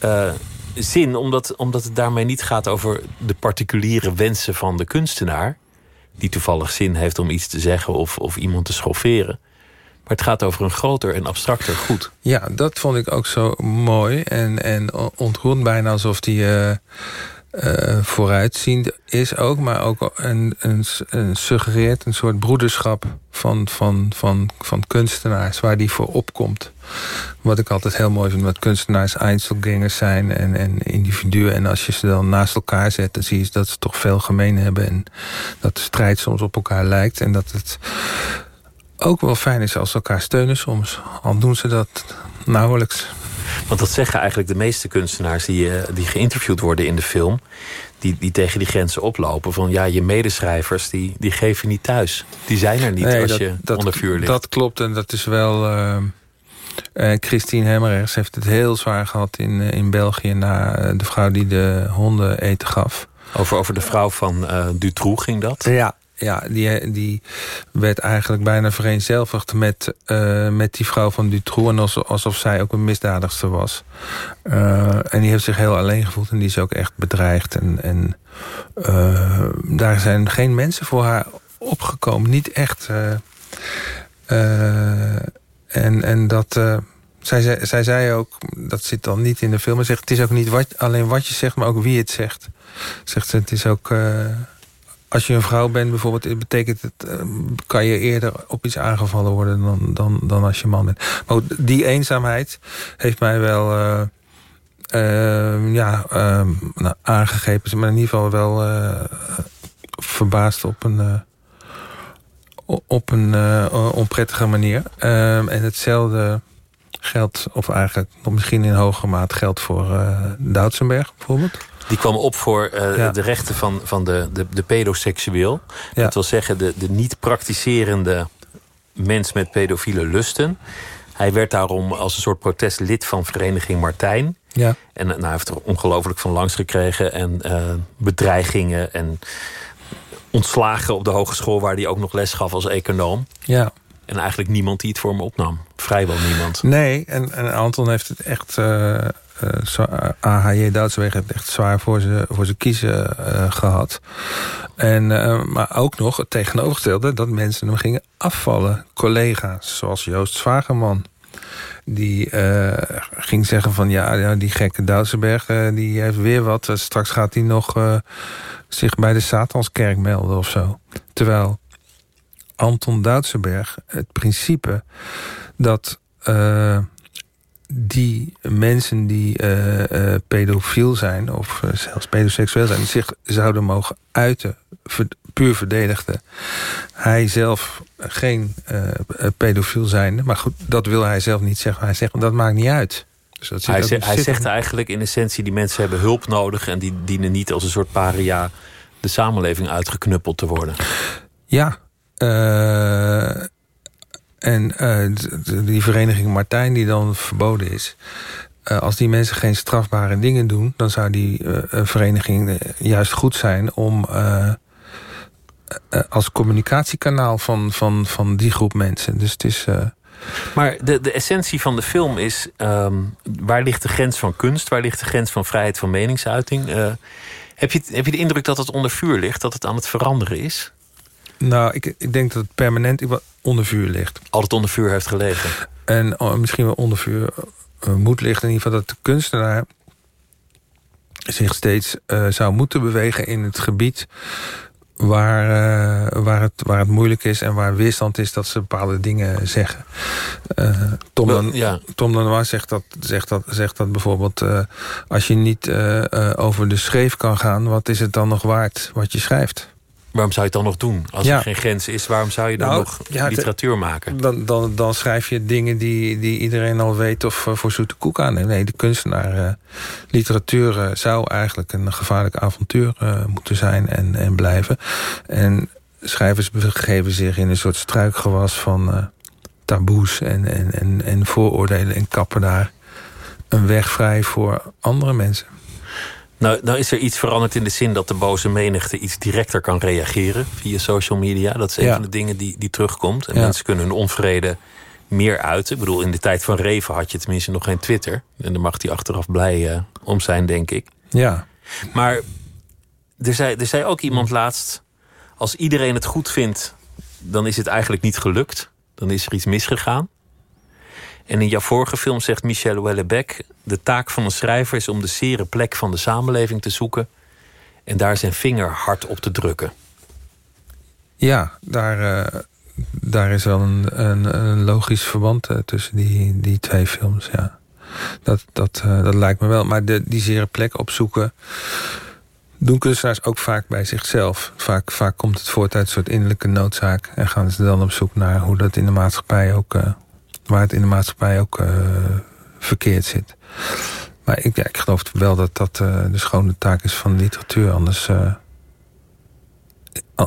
Uh, zin, omdat, omdat het daarmee niet gaat over de particuliere wensen van de kunstenaar, die toevallig zin heeft om iets te zeggen of, of iemand te schofferen. Maar het gaat over een groter en abstracter goed. Ja, dat vond ik ook zo mooi. En, en ontroerend bijna alsof die uh, uh, vooruitziend is ook. Maar ook een, een, een, suggereert een soort broederschap van, van, van, van kunstenaars. Waar die voor opkomt. Wat ik altijd heel mooi vind, dat kunstenaars Einzelgangers zijn en, en individuen. En als je ze dan naast elkaar zet, dan zie je dat ze toch veel gemeen hebben. En dat de strijd soms op elkaar lijkt. En dat het ook wel fijn is als ze elkaar steunen soms. Al doen ze dat nauwelijks. Want dat zeggen eigenlijk de meeste kunstenaars die, eh, die geïnterviewd worden in de film. Die, die tegen die grenzen oplopen. Van ja, je medeschrijvers die, die geven niet thuis. Die zijn er niet als je onder vuur ligt. Dat klopt en dat is wel... Uh, uh, Christine Hemmerrechts heeft het heel zwaar gehad in, in België... na de vrouw die de honden eten gaf. Over, over de vrouw van Dutroux ging dat? Ja, ja, die, die werd eigenlijk bijna vereenzelvigd met, uh, met die vrouw van Dutroux. En alsof, zij ook een misdadigster was. Uh, en die heeft zich heel alleen gevoeld en die is ook echt bedreigd. En, en uh, daar zijn geen mensen voor haar opgekomen. Niet echt. en, en dat... zij, zij zei ook, dat zit dan niet in de film... maar zegt, het is ook niet wat, alleen wat je zegt, maar ook wie het zegt. Zegt ze, het is ook als je een vrouw bent bijvoorbeeld, betekent het, uh, kan je eerder op iets aangevallen worden dan, dan, dan als je man bent. Maar die eenzaamheid heeft mij wel uh, uh, ja, nou, aangegrepen, maar in ieder geval wel verbaasd op een, op een onprettige manier. Ehm, en hetzelfde geldt, of eigenlijk misschien in hoge maat geldt voor Doutsenberg bijvoorbeeld. Die kwam op voor uh, de rechten van, van de, de, de pedoseksueel. Ja. Dat wil zeggen de, de niet praktiserende mens met pedofiele lusten. Hij werd daarom als een soort protest lid van Vereniging Martijn. Ja. En nou, hij heeft er ongelooflijk van langs gekregen. En uh, bedreigingen en ontslagen op de hogeschool... waar hij ook nog les gaf als econoom. Ja. En eigenlijk niemand die het voor me opnam. Vrijwel niemand. Nee, en, en Anton heeft het echt... Uh, uh, AHJ Duitsweg heeft echt zwaar voor ze, voor ze kiezen uh, gehad. En, maar ook nog het tegenovergestelde... dat mensen hem gingen afvallen. Collega's, zoals Joost Zwageman. Die ging zeggen van... ja, ja die gekke Duitsenberg, die heeft weer wat. straks gaat hij nog zich bij de Satanskerk melden of zo. Terwijl Anton Duitsenberg het principe dat die mensen die uh, pedofiel zijn... of zelfs pedoseksueel zijn... zich zouden mogen uiten, puur verdedigde. Hij zelf geen pedofiel zijn. Maar goed, dat wil hij zelf niet zeggen. Hij zegt, dat maakt niet uit. Dus hij, zegt, hij zegt eigenlijk in essentie... die mensen hebben hulp nodig... en die dienen niet als een soort paria de samenleving uitgeknuppeld te worden. Ja, uh, en uh, die vereniging Martijn die dan verboden is... Uh, als die mensen geen strafbare dingen doen... dan zou die vereniging juist goed zijn om... als communicatiekanaal van, van, van die groep mensen. Dus het is... Maar de, de essentie van de film is... Um, waar ligt de grens van kunst? Waar ligt de grens van vrijheid van meningsuiting? heb, je, heb je de indruk dat het onder vuur ligt? Dat het aan het veranderen is? Nou, ik, ik denk dat het permanent onder vuur ligt. Altijd onder vuur heeft gelegen. En oh, misschien wel onder vuur uh, moet liggen. In ieder geval dat de kunstenaar zich steeds uh, zou moeten bewegen in het gebied... Waar, uh, waar, het, waar het moeilijk is en waar weerstand is dat ze bepaalde dingen zeggen. Tom, dan, ja. Tom Lanois zegt dat, zegt dat, zegt dat bijvoorbeeld... als je niet over de schreef kan gaan... wat is het dan nog waard wat je schrijft? Waarom zou je het dan nog doen? Als er geen grens is, waarom zou je dan nou, nog literatuur maken? Dan, dan, dan schrijf je dingen die, die iedereen al weet of uh, voor zoete koek aan. Nee, de kunstenaar, uh, literatuur uh, zou eigenlijk een gevaarlijk avontuur moeten zijn en, en blijven. En schrijvers begeven zich in een soort struikgewas van taboes en, en, en, en vooroordelen en kappen daar een weg vrij voor andere mensen. Nou, nou is er iets veranderd in de zin dat de boze menigte iets directer kan reageren via social media. Dat is een van de dingen die, die terugkomt. En mensen kunnen hun onvrede meer uiten. Ik bedoel, in de tijd van Reven had je tenminste nog geen Twitter. En daar mag hij achteraf blij uh, om zijn, denk ik. Ja. Maar er zei, er zei ook iemand laatst... als iedereen het goed vindt, dan is het eigenlijk niet gelukt. Dan is er iets misgegaan. En in jouw vorige film zegt Michel Houellebecq... de taak van een schrijver is om de zere plek van de samenleving te zoeken... en daar zijn vinger hard op te drukken. Ja, daar, uh, daar is wel een, een, een logisch verband uh, tussen die, die twee films, ja. Dat, dat, uh, dat lijkt me wel. Maar de, die zere plek opzoeken doen kunstenaars ook vaak bij zichzelf. Vaak, vaak komt het voort uit een soort innerlijke noodzaak... en gaan ze dan op zoek naar hoe dat in de maatschappij ook waar het in de maatschappij ook uh, verkeerd zit. Maar ik, geloof wel dat dat uh, de schone taak is van literatuur. Anders, uh,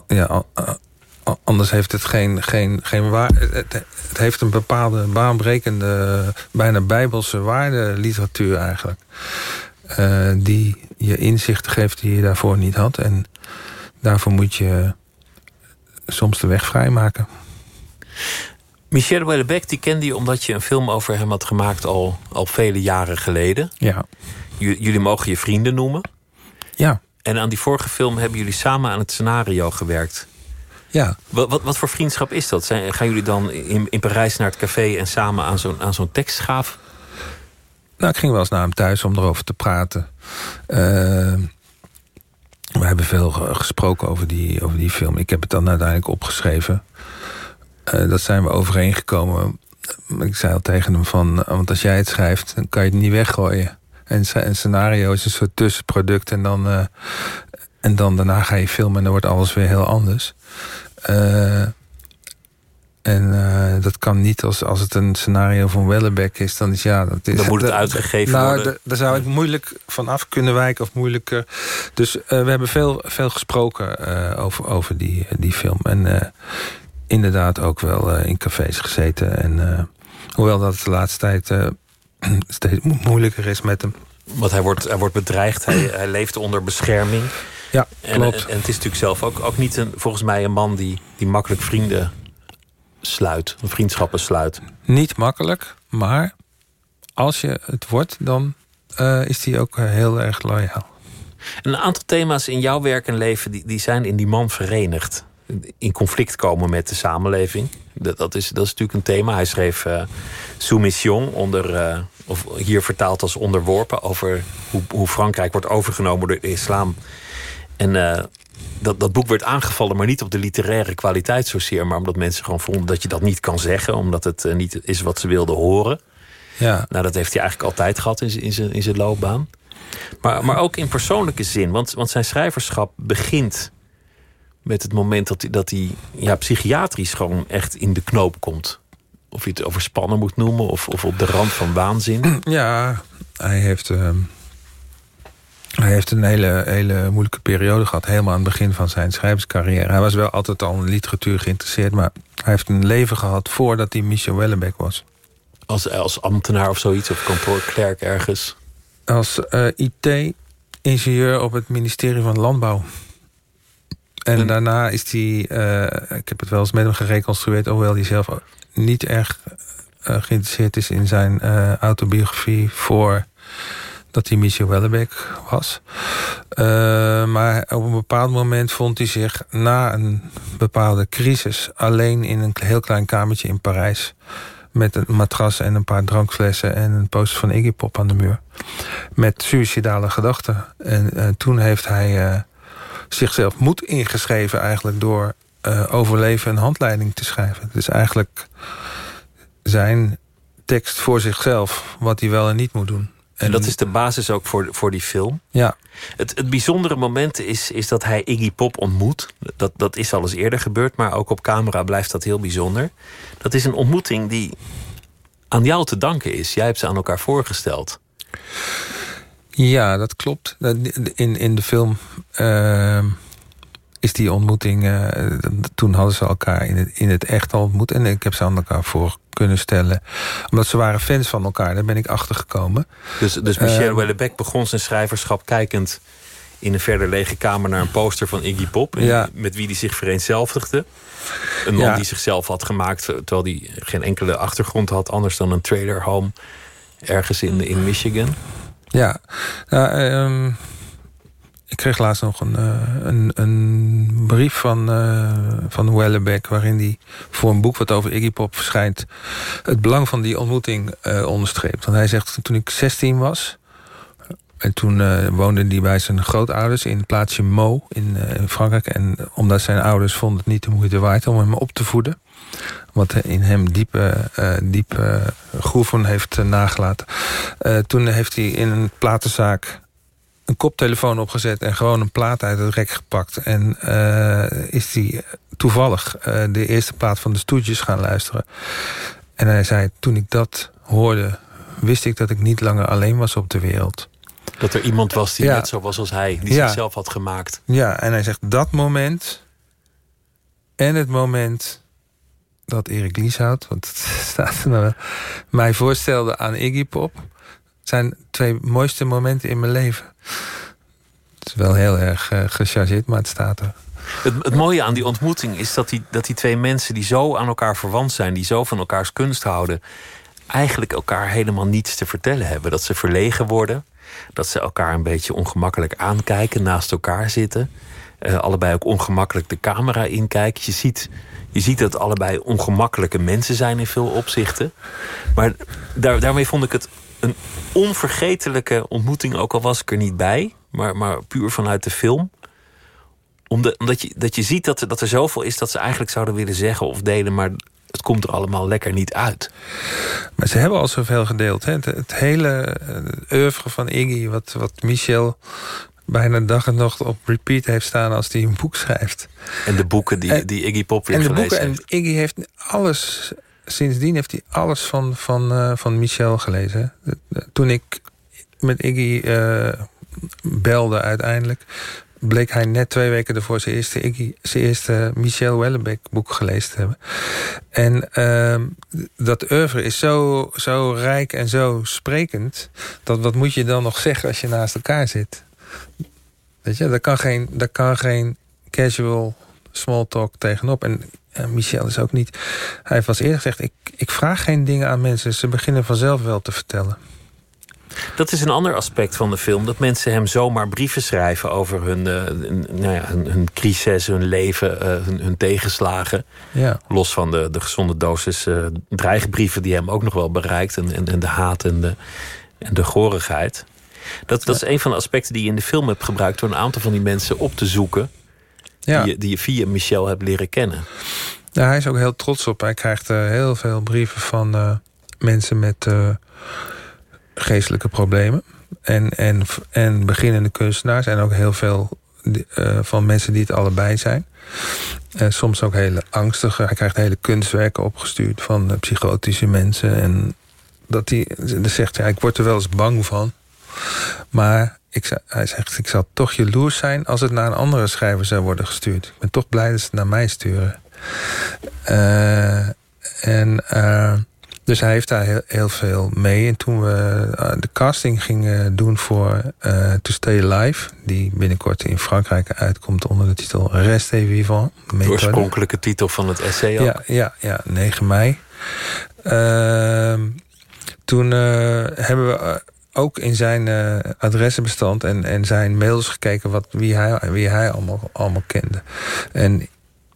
ja, anders heeft het geen, geen, geen waar. Het, het, heeft een bepaalde baanbrekende, bijna bijbelse waarde, literatuur eigenlijk. die je inzichten geeft die je daarvoor niet had. En daarvoor moet je soms de weg vrijmaken. Michel Houellebecq, die kende je omdat je een film over hem had gemaakt al, al vele jaren geleden. Ja. jullie mogen je vrienden noemen. Ja. En aan die vorige film hebben jullie samen aan het scenario gewerkt. Ja. Wat, wat, wat voor vriendschap is dat? Zijn, gaan jullie dan in, in Parijs naar het café en samen aan zo'n aan zo'n tekst schaven? Nou, ik ging wel eens naar hem thuis om erover te praten. Uh, we hebben veel gesproken over die, over die film. Ik heb het dan uiteindelijk opgeschreven. Uh, dat zijn we overeengekomen. Ik zei al tegen hem van, want als jij het schrijft, dan kan je het niet weggooien. En een scenario is een soort tussenproduct en dan, uh, en dan daarna ga je filmen en dan wordt alles weer heel anders. Uh, en dat kan niet als, als het een scenario van Wellebeck is. Dan, is, ja, dat is, dan moet het uitgegeven nou, worden. Daar zou ik moeilijk van af kunnen wijken of moeilijker. Dus we hebben veel, veel gesproken over, over die, die film. En inderdaad ook wel uh, in cafés gezeten. En uh, hoewel dat de laatste tijd uh, steeds moeilijker is met hem. Want hij wordt, hij wordt bedreigd, hij, hij leeft onder bescherming. Ja, en, klopt. En, het is natuurlijk zelf ook, ook niet een, volgens mij een man die, die makkelijk vrienden sluit. Vriendschappen sluit. Niet makkelijk, maar als je het wordt, dan is hij ook heel erg loyaal. Een aantal thema's in jouw werk en leven die, die zijn in die man verenigd in conflict komen met de samenleving. Dat, dat, is, dat is natuurlijk een thema. Hij schreef uh, Soumission, onder, uh, of hier vertaald als onderworpen, over hoe, hoe Frankrijk wordt overgenomen door de islam. En uh, dat, dat boek werd aangevallen, maar niet op de literaire kwaliteit zozeer, maar omdat mensen gewoon vonden dat je dat niet kan zeggen, omdat het niet is wat ze wilden horen. Ja. Nou, dat heeft hij eigenlijk altijd gehad in zijn, in zijn, in zijn loopbaan. Maar, maar ook in persoonlijke zin. Want, want zijn schrijverschap begint met het moment dat hij, dat hij ja, psychiatrisch gewoon echt in de knoop komt. Of je het overspannen moet noemen, of, of op de rand van waanzin. Ja, hij heeft, ehm, hij heeft een hele, hele moeilijke periode gehad. Helemaal aan het begin van zijn schrijverscarrière. Hij was wel altijd al in literatuur geïnteresseerd. Maar hij heeft een leven gehad voordat hij Michel Wellebeck was. Als, als ambtenaar of zoiets, of kantoorklerk ergens. Als eh, IT-ingenieur op het ministerie van Landbouw. En daarna is hij, eh, ik heb het wel eens met hem gereconstrueerd... hoewel hij zelf niet erg eh, geïnteresseerd is in zijn eh, autobiografie... voor dat hij Michel Wellebeck was. Maar op een bepaald moment vond hij zich na een bepaalde crisis... alleen in een heel klein kamertje in Parijs... met een matras en een paar drankflessen... en een poster van Iggy Pop aan de muur. Met suïcidale gedachten. En toen heeft hij zichzelf moed ingeschreven... eigenlijk door eh, overleven een handleiding te schrijven. Dus eigenlijk zijn tekst voor zichzelf... wat hij wel en niet moet doen. En dat is de basis ook voor, voor die film. Ja, Het, het bijzondere moment is, is dat hij Iggy Pop ontmoet. Dat, dat is al eens eerder gebeurd, maar ook op camera blijft dat heel bijzonder. Dat is een ontmoeting die aan jou te danken is. Jij hebt ze aan elkaar voorgesteld. Ja, dat klopt. Dat- In, in de film eh, is die ontmoeting... eh, toen hadden ze elkaar in het, in het echt al ontmoet. En ik heb ze aan elkaar voor kunnen stellen. Omdat ze waren fans van elkaar. Daar ben ik achter gekomen. Dus, dus Michel Eh, Houellebecq begon zijn schrijverschap kijkend... in een verder lege kamer naar een poster van Iggy Pop... Ja. met wie hij zich vereenzelvigde. Een man Ja. die zichzelf had gemaakt... terwijl hij geen enkele achtergrond had... anders dan een trailer home ergens in, in Michigan. Ja, ehm, ik kreeg laatst nog een, eh, een, een brief van, eh van Wellebeck... waarin hij voor een boek wat over Iggy Pop verschijnt... het belang van die ontmoeting eh, onderstreept. Want hij zegt, toen ik 16 was... en toen woonde hij bij zijn grootouders in het plaatsje Meaux in, in Frankrijk... en omdat zijn ouders vonden het niet de moeite waard om hem op te voeden... wat in hem diepe, eh diepe groeven heeft eh, nagelaten... Eh, toen heeft hij in een platenzaak een koptelefoon opgezet... en gewoon een plaat uit het rek gepakt. En eh, is hij toevallig eh, de eerste plaat van de Stoetjes gaan luisteren. En hij zei, toen ik dat hoorde... wist ik dat ik niet langer alleen was op de wereld. Dat er iemand was die Ja. net zo was als hij. Die Ja. zichzelf had gemaakt. Ja, en hij zegt dat moment... en het moment dat Erik Lieshout... want het staat er wel, mij voorstelde aan Iggy Pop... zijn twee mooiste momenten in mijn leven. Het is wel heel erg eh, gechargeerd, maar het staat er. Het, het mooie aan die ontmoeting is dat die, dat die twee mensen die zo aan elkaar verwant zijn, die zo van elkaars kunst houden, eigenlijk elkaar helemaal niets te vertellen hebben. Dat ze verlegen worden, dat ze elkaar een beetje ongemakkelijk aankijken, naast elkaar zitten. Eh, allebei ook ongemakkelijk de camera inkijken. Je ziet, je ziet dat allebei ongemakkelijke mensen zijn in veel opzichten. Maar daar, daarmee vond ik het een onvergetelijke ontmoeting, ook al was ik er niet bij, maar, maar puur vanuit de film omdat, omdat je, dat je ziet dat er, dat er zoveel is dat ze eigenlijk zouden willen zeggen of delen, maar het komt er allemaal lekker niet uit. Maar ze hebben al zoveel gedeeld. Hè? Het, het hele eh, oeuvre van Iggy... Wat, wat Michel bijna dag en nacht op repeat heeft staan... als hij een boek schrijft. En de boeken die, En- die Iggy Pop weer en de boeken. En heeft. Iggy heeft alles... Sindsdien heeft hij alles van, van, eh, van Michel gelezen. Toen ik met Iggy eh, belde uiteindelijk... bleek hij net twee weken ervoor zijn eerste, Iggy, zijn eerste Michel Wellebeck boek gelezen te hebben. En ehm, dat oeuvre is zo, zo rijk en zo sprekend... dat wat moet je dan nog zeggen als je naast elkaar zit? Weet je, daar kan geen, daar kan geen casual small talk tegenop. En Michel is ook niet... Hij heeft eens eerder gezegd... Ik, ik vraag geen dingen aan mensen. Ze beginnen vanzelf wel te vertellen. Dat is een ander aspect van de film. Dat mensen hem zomaar brieven schrijven over hun, eh, hun- nou ja, hun, hun crisis, hun leven, eh, hun, hun tegenslagen. Ja. Los van de, de gezonde dosis eh, dreigbrieven die hem ook nog wel bereikt. En, en, en de haat en de, en de gorigheid. Dat, dat is een van de aspecten die je in de film hebt gebruikt... door een aantal van die mensen op te zoeken... Ja. Die, je, die je via Michel hebt leren kennen. ja, hij is ook heel trots op. Hij krijgt eh, heel veel brieven van, eh, mensen met geestelijke problemen. En, en, en beginnende kunstenaars. En ook heel veel van mensen die het allebei zijn. Soms ook hele angstige. Hij krijgt hele kunstwerken opgestuurd van psychotische mensen. En dat hij zegt, ja, ik word er wel eens bang van. Maar ik, hij zegt, ik zal toch jaloers zijn als het naar een andere schrijver zou worden gestuurd. Ik ben toch blij dat ze het naar mij sturen. Uh, en uh, dus hij heeft daar heel, heel, veel mee. En toen we de casting gingen doen voor uh, To Stay Alive... die binnenkort in Frankrijk uitkomt onder de titel Reste Vivant. De oorspronkelijke titel van het essay ook. Ja, ja, ja 9 mei. Uh, toen hebben we ook in zijn uh, adressenbestand en, en zijn mails gekeken wat, wie hij, wie hij allemaal, allemaal kende. En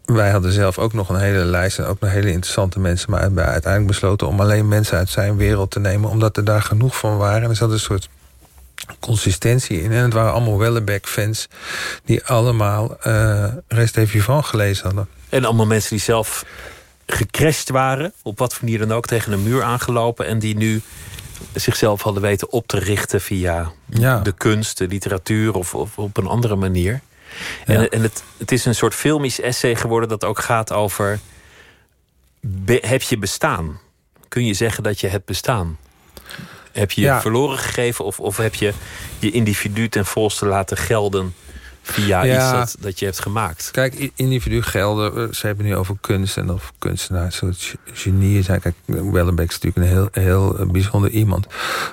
wij hadden zelf ook nog een hele lijst en ook nog hele interessante mensen. Maar hebben uiteindelijk besloten om alleen mensen uit zijn wereld te nemen. Omdat er daar genoeg van waren. En er zat een soort consistentie in. En het waren allemaal Wellebeck-fans die allemaal uh, Rest Vivant gelezen hadden. En allemaal mensen die zelf gecrashed waren. Op wat voor manier dan ook tegen een muur aangelopen. En die nu zichzelf hadden weten op te richten via de kunst, de literatuur of, of op een andere manier. En, en het, het is een soort filmisch essay geworden dat ook gaat over: heb je bestaan? Kun je zeggen dat je hebt bestaan? Heb je je verloren gegeven of, of heb je je individu ten volste laten gelden via iets dat, dat je hebt gemaakt. Kijk, individu gelden. Eh, ze hebben nu over kunst en of kunstenaars, soort genieën zijn. Kijk, Wellenbeck is natuurlijk een heel, heel eh, bijzonder iemand.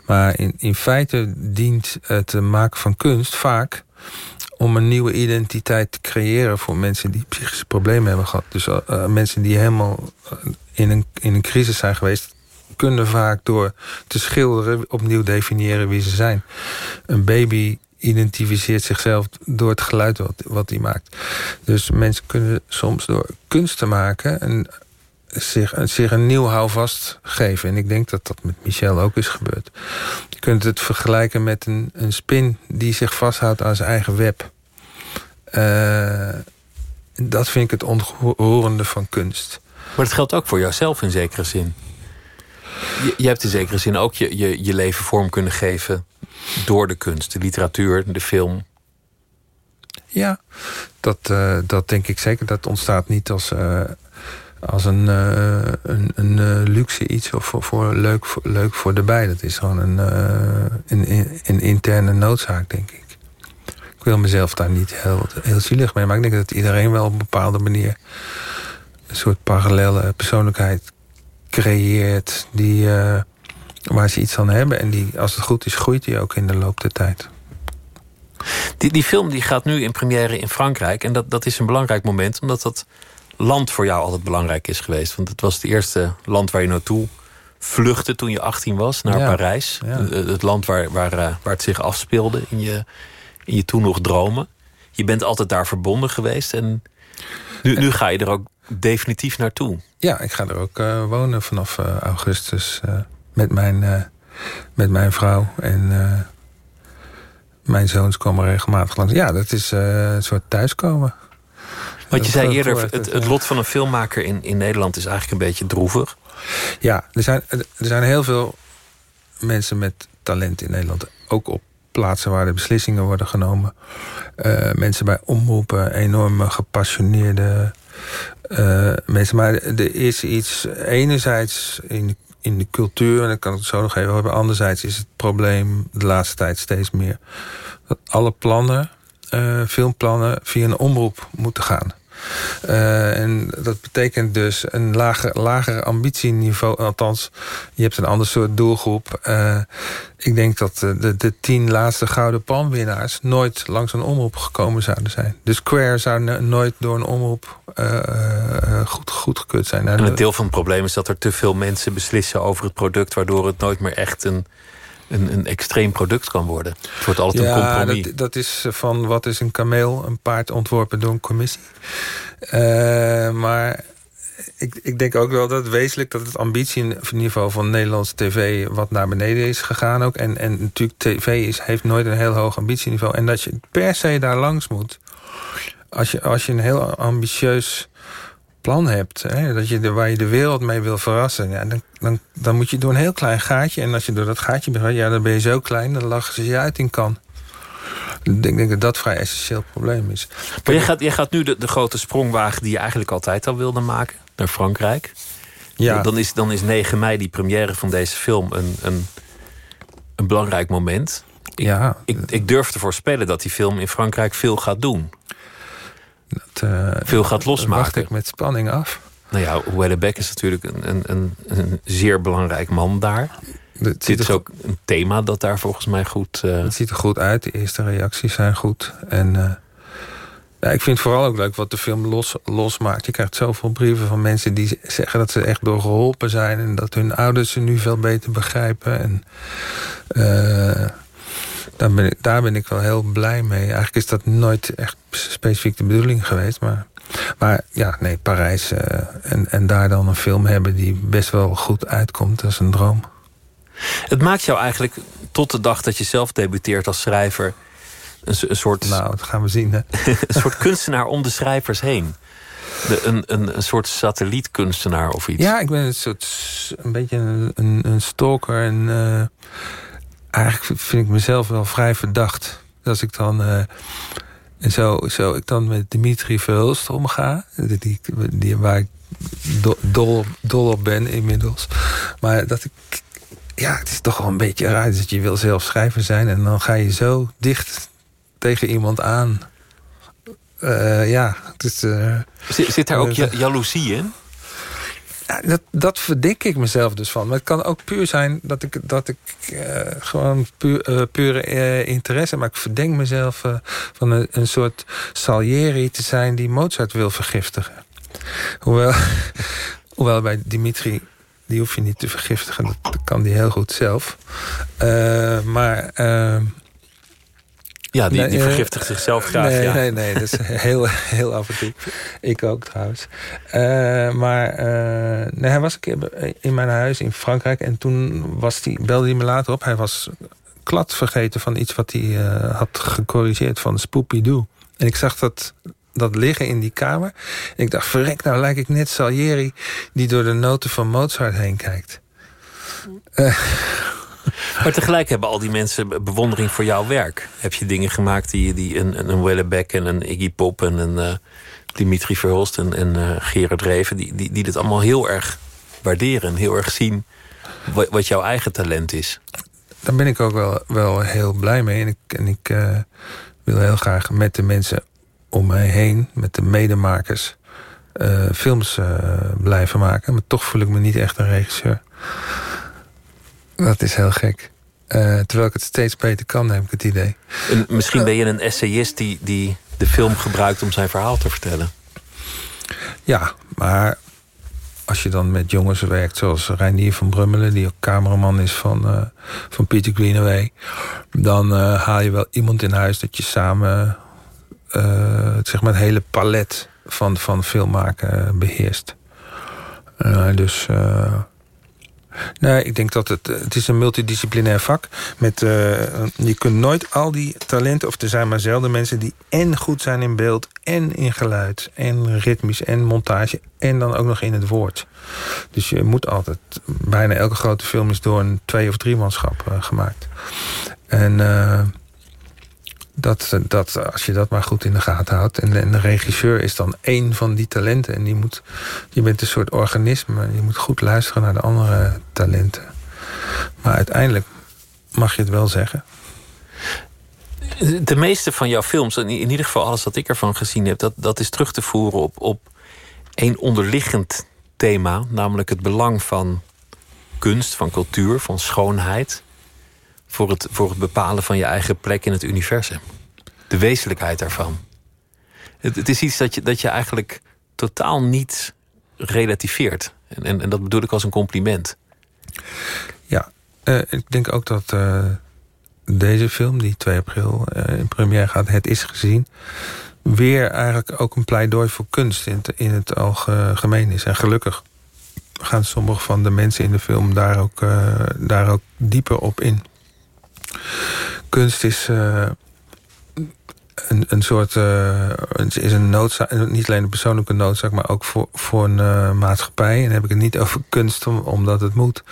Maar in, in feite dient het maken van kunst vaak om een nieuwe identiteit te creëren voor mensen die psychische problemen hebben gehad. Dus uh, mensen die helemaal in een, in een crisis zijn geweest, kunnen vaak door te schilderen opnieuw definiëren wie ze zijn. Een baby identificeert zichzelf door het geluid wat, wat hij maakt. Dus mensen kunnen soms door kunst te maken... En zich, zich een nieuw houvast geven. En ik denk dat dat met Michel ook is gebeurd. Je kunt het vergelijken met een, een spin die zich vasthoudt aan zijn eigen web. Uh, dat vind ik het onroerende van kunst. Maar dat geldt ook voor jouzelf in zekere zin. Je, je hebt in zekere zin ook je, je, je leven vorm kunnen geven door de kunst, de literatuur, de film. Ja, dat, uh, dat denk ik zeker. Dat ontstaat niet als, uh, als een, uh, een, een luxe iets of voor, voor, leuk, voor, leuk voor de bij. Dat is gewoon een, een, een, interne noodzaak, denk ik. Ik wil mezelf daar niet heel, heel zielig mee, maar ik denk dat iedereen wel op een bepaalde manier een soort parallele persoonlijkheid creëert die waar ze iets aan hebben. En die, als het goed is, groeit die ook in de loop der tijd. Die, die film die gaat nu in première in Frankrijk. En dat, dat is een belangrijk moment, omdat dat land voor jou altijd belangrijk is geweest. Want het was het eerste land waar je naartoe vluchtte toen je 18 was, naar Parijs. Het land waar, waar, eh, waar het zich afspeelde in je, in je toen nog dromen. Je bent altijd daar verbonden geweest. En nu, nu ga je er ook definitief naartoe. Ja, ik ga er ook uh, wonen vanaf uh, augustus met mijn, uh, met mijn vrouw. En uh, mijn zoons komen regelmatig langs. Ja, dat is uh, een soort thuiskomen. Want je zei eerder, het, het, lot van een filmmaker in, in Nederland is eigenlijk een beetje droevig. Ja, er zijn, er zijn heel veel mensen met talent in Nederland. Ook op plaatsen waar de beslissingen worden genomen. Uh, mensen bij omroepen, enorme gepassioneerde uh, mensen. Maar er is iets enerzijds in in de cultuur, en dat kan ik het zo nog even hebben. Anderzijds is het probleem de laatste tijd steeds meer... dat alle plannen, uh, filmplannen, via een omroep moeten gaan. Uh, en dat betekent dus een lager, lager ambitieniveau. Althans, je hebt een ander soort doelgroep. Uh, ik denk dat de, de tien laatste Gouden Palmwinnaars... nooit langs een omroep gekomen zouden zijn. De Square zou nooit door een omroep uh, goed goedgekeurd zijn. En een deel van het probleem is dat er te veel mensen beslissen over het product... waardoor het nooit meer echt een een, een extreem product kan worden. Het wordt altijd een compromis. Dat, dat is van wat is een kameel, een paard ontworpen door een commissie. Uh, maar ik, ik denk ook wel dat het wezenlijk dat het ambitieniveau van Nederlandse tv wat naar beneden is gegaan ook. En, en natuurlijk tv is, heeft nooit een heel hoog ambitieniveau. En dat je per se daar langs moet. Als je, als je een heel ambitieus plan hebt, hè, dat je de, waar je de wereld mee wil verrassen, ja, dan, dan, dan moet je door een heel klein gaatje. En als je door dat gaatje begint, ja, dan ben je zo klein, dan lachen ze je uit in kan. Ik denk, denk dat dat vrij essentieel probleem is. Maar jij gaat, jij gaat nu de, de grote sprong wagen die je eigenlijk altijd al wilde maken, naar Frankrijk. Ja. Dan, is, dan is 9 mei, die première van deze film, een, een, een belangrijk moment. Ik, ja, ik, ik durf te voorspellen dat die film in Frankrijk veel gaat doen. Dat, eh, Veel gaat dat wacht losmaken. ik met spanning af. Nou ja, Welle Beck is natuurlijk een, een, een, een zeer belangrijk man daar. Het Dit is ook een thema dat daar volgens mij goed... eh, Het ziet er goed uit. De eerste reacties zijn goed. En eh, ja, ik vind het vooral ook leuk wat de film los, losmaakt. Je krijgt zoveel brieven van mensen die zeggen dat ze echt door geholpen zijn. En dat hun ouders ze nu veel beter begrijpen. En daar, ben ik, daar ben ik wel heel blij mee. Eigenlijk is dat nooit echt specifiek de bedoeling geweest. Maar, maar ja, nee, Parijs. eh, en, en daar dan een film hebben die best wel goed uitkomt. Dat is een droom. Het maakt jou eigenlijk tot de dag dat je zelf debuteert als schrijver... een, soort, Nou, dat gaan we zien. Hè? een soort kunstenaar om de schrijvers heen. De, een, een, een soort satellietkunstenaar of iets. Ja, ik ben een soort een beetje een, een, een stalker. En eh, eigenlijk vind ik mezelf wel vrij verdacht. Als ik dan eh, en zo, zo ik dan met Dimitri Verhulst omga, die, die, waar ik do- dol, op- dol op ben inmiddels. Maar dat ik ja, het is toch wel een beetje raar dat je wil zelf schrijver zijn en dan ga je zo dicht tegen iemand aan. Eh, ja, het is. eh, Zit, zit daar ook ja, jaloezie in? Ja, dat, dat ik mezelf dus van. Maar het kan ook puur zijn dat ik, dat ik eh, gewoon puur, eh, pure eh, interesse... maar ik verdenk mezelf van een, een soort Salieri te zijn... die Mozart wil vergiftigen. Hoewel, hoewel bij Dimitri, die hoef je niet te vergiftigen. Dat, dat kan die heel goed zelf. Maar... Ja, die, die eh, vergiftigt zichzelf graag. Nee, ja. nee, nee. Dat is heel, heel af en toe. Ik ook trouwens. Eh, maar eh, nee, hij was een keer in mijn huis in Frankrijk. En toen was die, belde hij me later op. Hij was klad vergeten van iets wat hij had gecorrigeerd van Spoopy-Doo. En ik zag dat, dat liggen in die kamer. En ik dacht, verrek, nou lijk ik net Salieri... die door de noten van Mozart heen kijkt. Maar tegelijk hebben al die mensen be- bewondering voor jouw werk. Heb je dingen gemaakt die, die een, een Wellebeck en een Iggy Pop en een eh, Dimitri Verhulst en, en eh, Gerard Reven... Die, die, die dit allemaal heel erg waarderen en heel erg zien wat, jouw eigen talent is. Daar ben ik ook wel, wel heel blij mee. En ik, en ik eh, wil heel graag met de mensen om mij heen, met de medemakers, films blijven maken. Maar toch voel ik me niet echt een regisseur. Dat is heel gek. Eh, terwijl ik het steeds beter kan, heb ik het idee. En misschien ben je een essayist die, die de film gebruikt om zijn verhaal te vertellen. Ja, maar als je dan met jongens werkt, zoals Reinier van Brummelen, die ook cameraman is van, eh, van Peter Greenaway, dan eh, haal je wel iemand in huis dat je samen eh, zeg maar het hele palet van, van filmmaken eh, beheerst. Eh, dus eh, nee, ik denk dat het, het is een multidisciplinair vak. Met, eh, je kunt nooit al die talenten, of er zijn maar zelden mensen die en goed zijn in beeld, en in geluid, en ritmisch, en montage, en dan ook nog in het woord. Dus je moet altijd, bijna elke grote film is door een twee- of driemanschap uh, gemaakt. En uh, dat, dat, als je dat maar goed in de gaten houdt. En, de regisseur is dan één van die talenten. En die moet, je bent een soort organisme. Je moet goed luisteren naar de andere talenten. Maar uiteindelijk mag je het wel zeggen. De meeste van jouw films, in ieder geval alles wat ik ervan gezien heb, dat, dat is terug te voeren op, op één onderliggend thema, namelijk het belang van kunst, van cultuur, van schoonheid. Voor het, voor het bepalen van je eigen plek in het universum. De wezenlijkheid daarvan. Het, het is iets dat je, dat je eigenlijk totaal niet relativeert. En, en, en dat bedoel ik als een compliment. Ja, uh, ik denk ook dat uh, deze film, die 2 april uh, in première gaat, het is gezien. Weer eigenlijk ook een pleidooi voor kunst in het, in het algemeen is. En gelukkig gaan sommige van de mensen in de film daar ook, daar ook dieper op in. Kunst is. een, een soort... Het is een noodzaak, niet alleen een persoonlijke noodzaak... maar ook voor, voor een uh, maatschappij. En dan heb ik het niet over kunst, omdat het moet.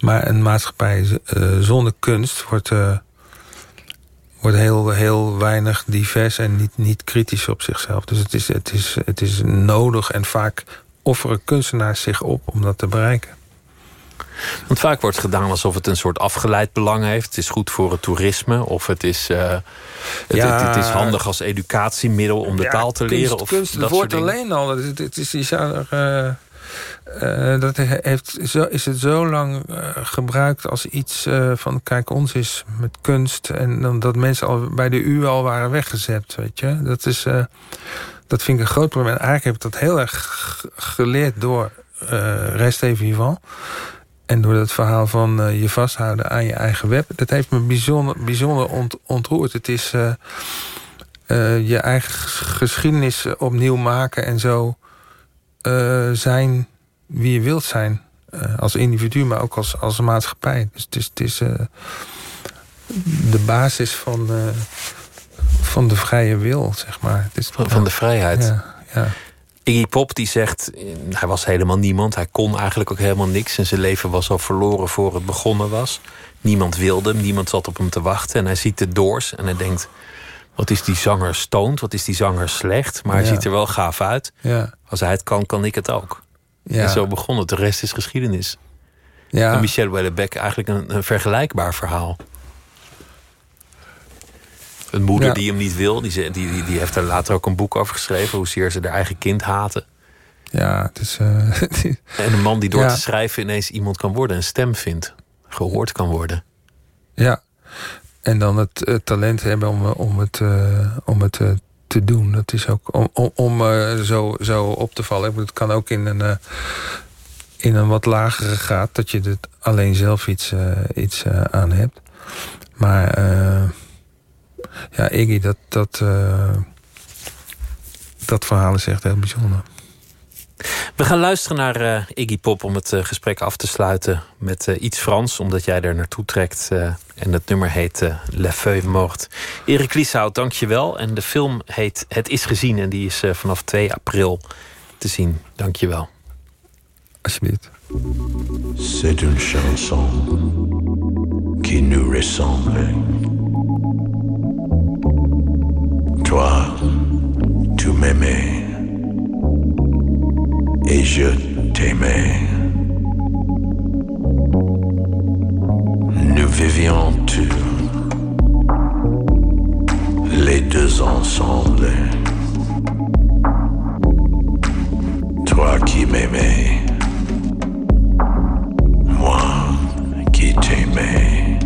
Maar een maatschappij zonder kunst wordt, wordt heel, heel weinig divers... en niet, niet kritisch op zichzelf. Dus het is, het, is, het is nodig en vaak offeren kunstenaars zich op om dat te bereiken. Want vaak wordt gedaan alsof het een soort afgeleid belang heeft. Het is goed voor het toerisme. Of het is, uh, het, ja, het, is handig als educatiemiddel om de ja, taal te leren. Of kunst, het woord alleen al. Het, het is, er, uh, dat heeft zo, is het zo lang uh, gebruikt als iets van... kijk, ons is met kunst. En dan dat mensen al bij de U al waren weggezet, weet je. Dat is... dat vind ik een groot probleem. En eigenlijk heb ik dat heel erg geleerd door uh, Reste Vivant. En door het verhaal van uh, je vasthouden aan je eigen web. Dat heeft me bijzonder, bijzonder ont, ontroerd. Het is uh, uh, je eigen geschiedenis opnieuw maken... en zo zijn wie je wilt zijn. als individu, maar ook als, als maatschappij. Dus het is, het is de basis van, van de vrije wil, zeg maar. Het is, van, van de vrijheid. Ja, ja. Iggy Pop die zegt, hij was helemaal niemand. Hij kon eigenlijk ook helemaal niks. En zijn leven was al verloren voor het begonnen was. Niemand wilde hem, niemand zat op hem te wachten. En hij ziet de Doors en hij denkt... wat is die zanger stoned, wat is die zanger slecht. Maar hij ziet er wel gaaf uit. Ja. Als hij het kan, kan ik het ook. Ja. En zo begon het. De rest is geschiedenis. Ja. En Michel Houellebecq eigenlijk een, een vergelijkbaar verhaal. Een moeder die hem niet wil, die, die, die, heeft er later ook een boek over geschreven... hoezeer ze haar eigen kind haten. Ja, het is... Uh, en een man die door te schrijven ineens iemand kan worden... een stem vindt, gehoord kan worden. Ja, en dan het, talent hebben om, om het, uh, om het uh, te doen. Dat is ook om, om, om zo, zo op te vallen. Het kan ook in een, in een wat lagere graad... dat je er alleen zelf iets, iets aan hebt. Maar ja, Iggy, dat, dat, uh, dat verhaal is echt heel bijzonder. We gaan luisteren naar uh, Iggy Pop om het uh, gesprek af te sluiten met iets Frans, omdat jij er naartoe trekt. en het nummer heet Le Feuille Morte. Erik Lieshout, dank je wel. En de film heet Het is gezien en die is vanaf 2 april te zien. Dank je wel. Alsjeblieft. C'est une chanson qui nous ressemble. Toi, tu m'aimais et je t'aimais. Nous vivions tous les deux ensemble. Toi qui m'aimais, moi qui t'aimais.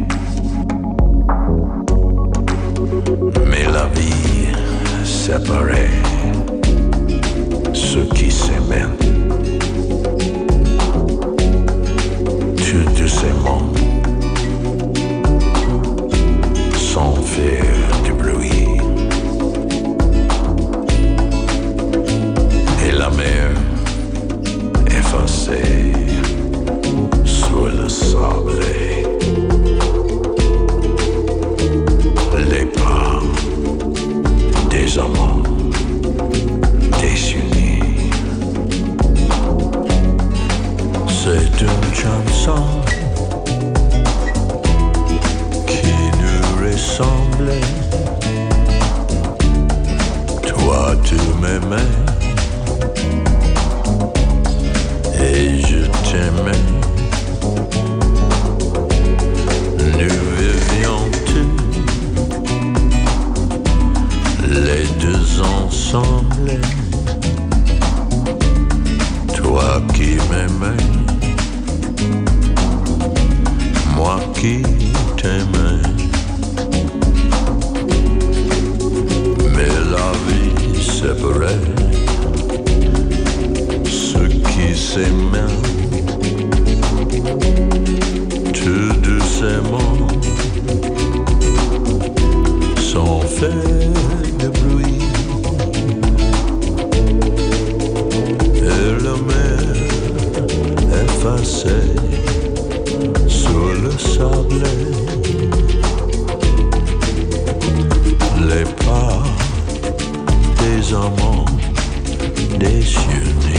Mais la vie séparer ceux qui s'aiment. Tout doucement, sans faire du bruit. Et la mer effacée sur le sable. C'est une chanson qui nous ressemble. Toi, tu m'aimais et je t'aimais. Nous vivions les deux ensemble. Toi moi qui t'aimais. Mais la vie séparait ceux qui s'aimaient tout doucement sans faire de bruit. Et la mer effacée les pas des amants des cieux.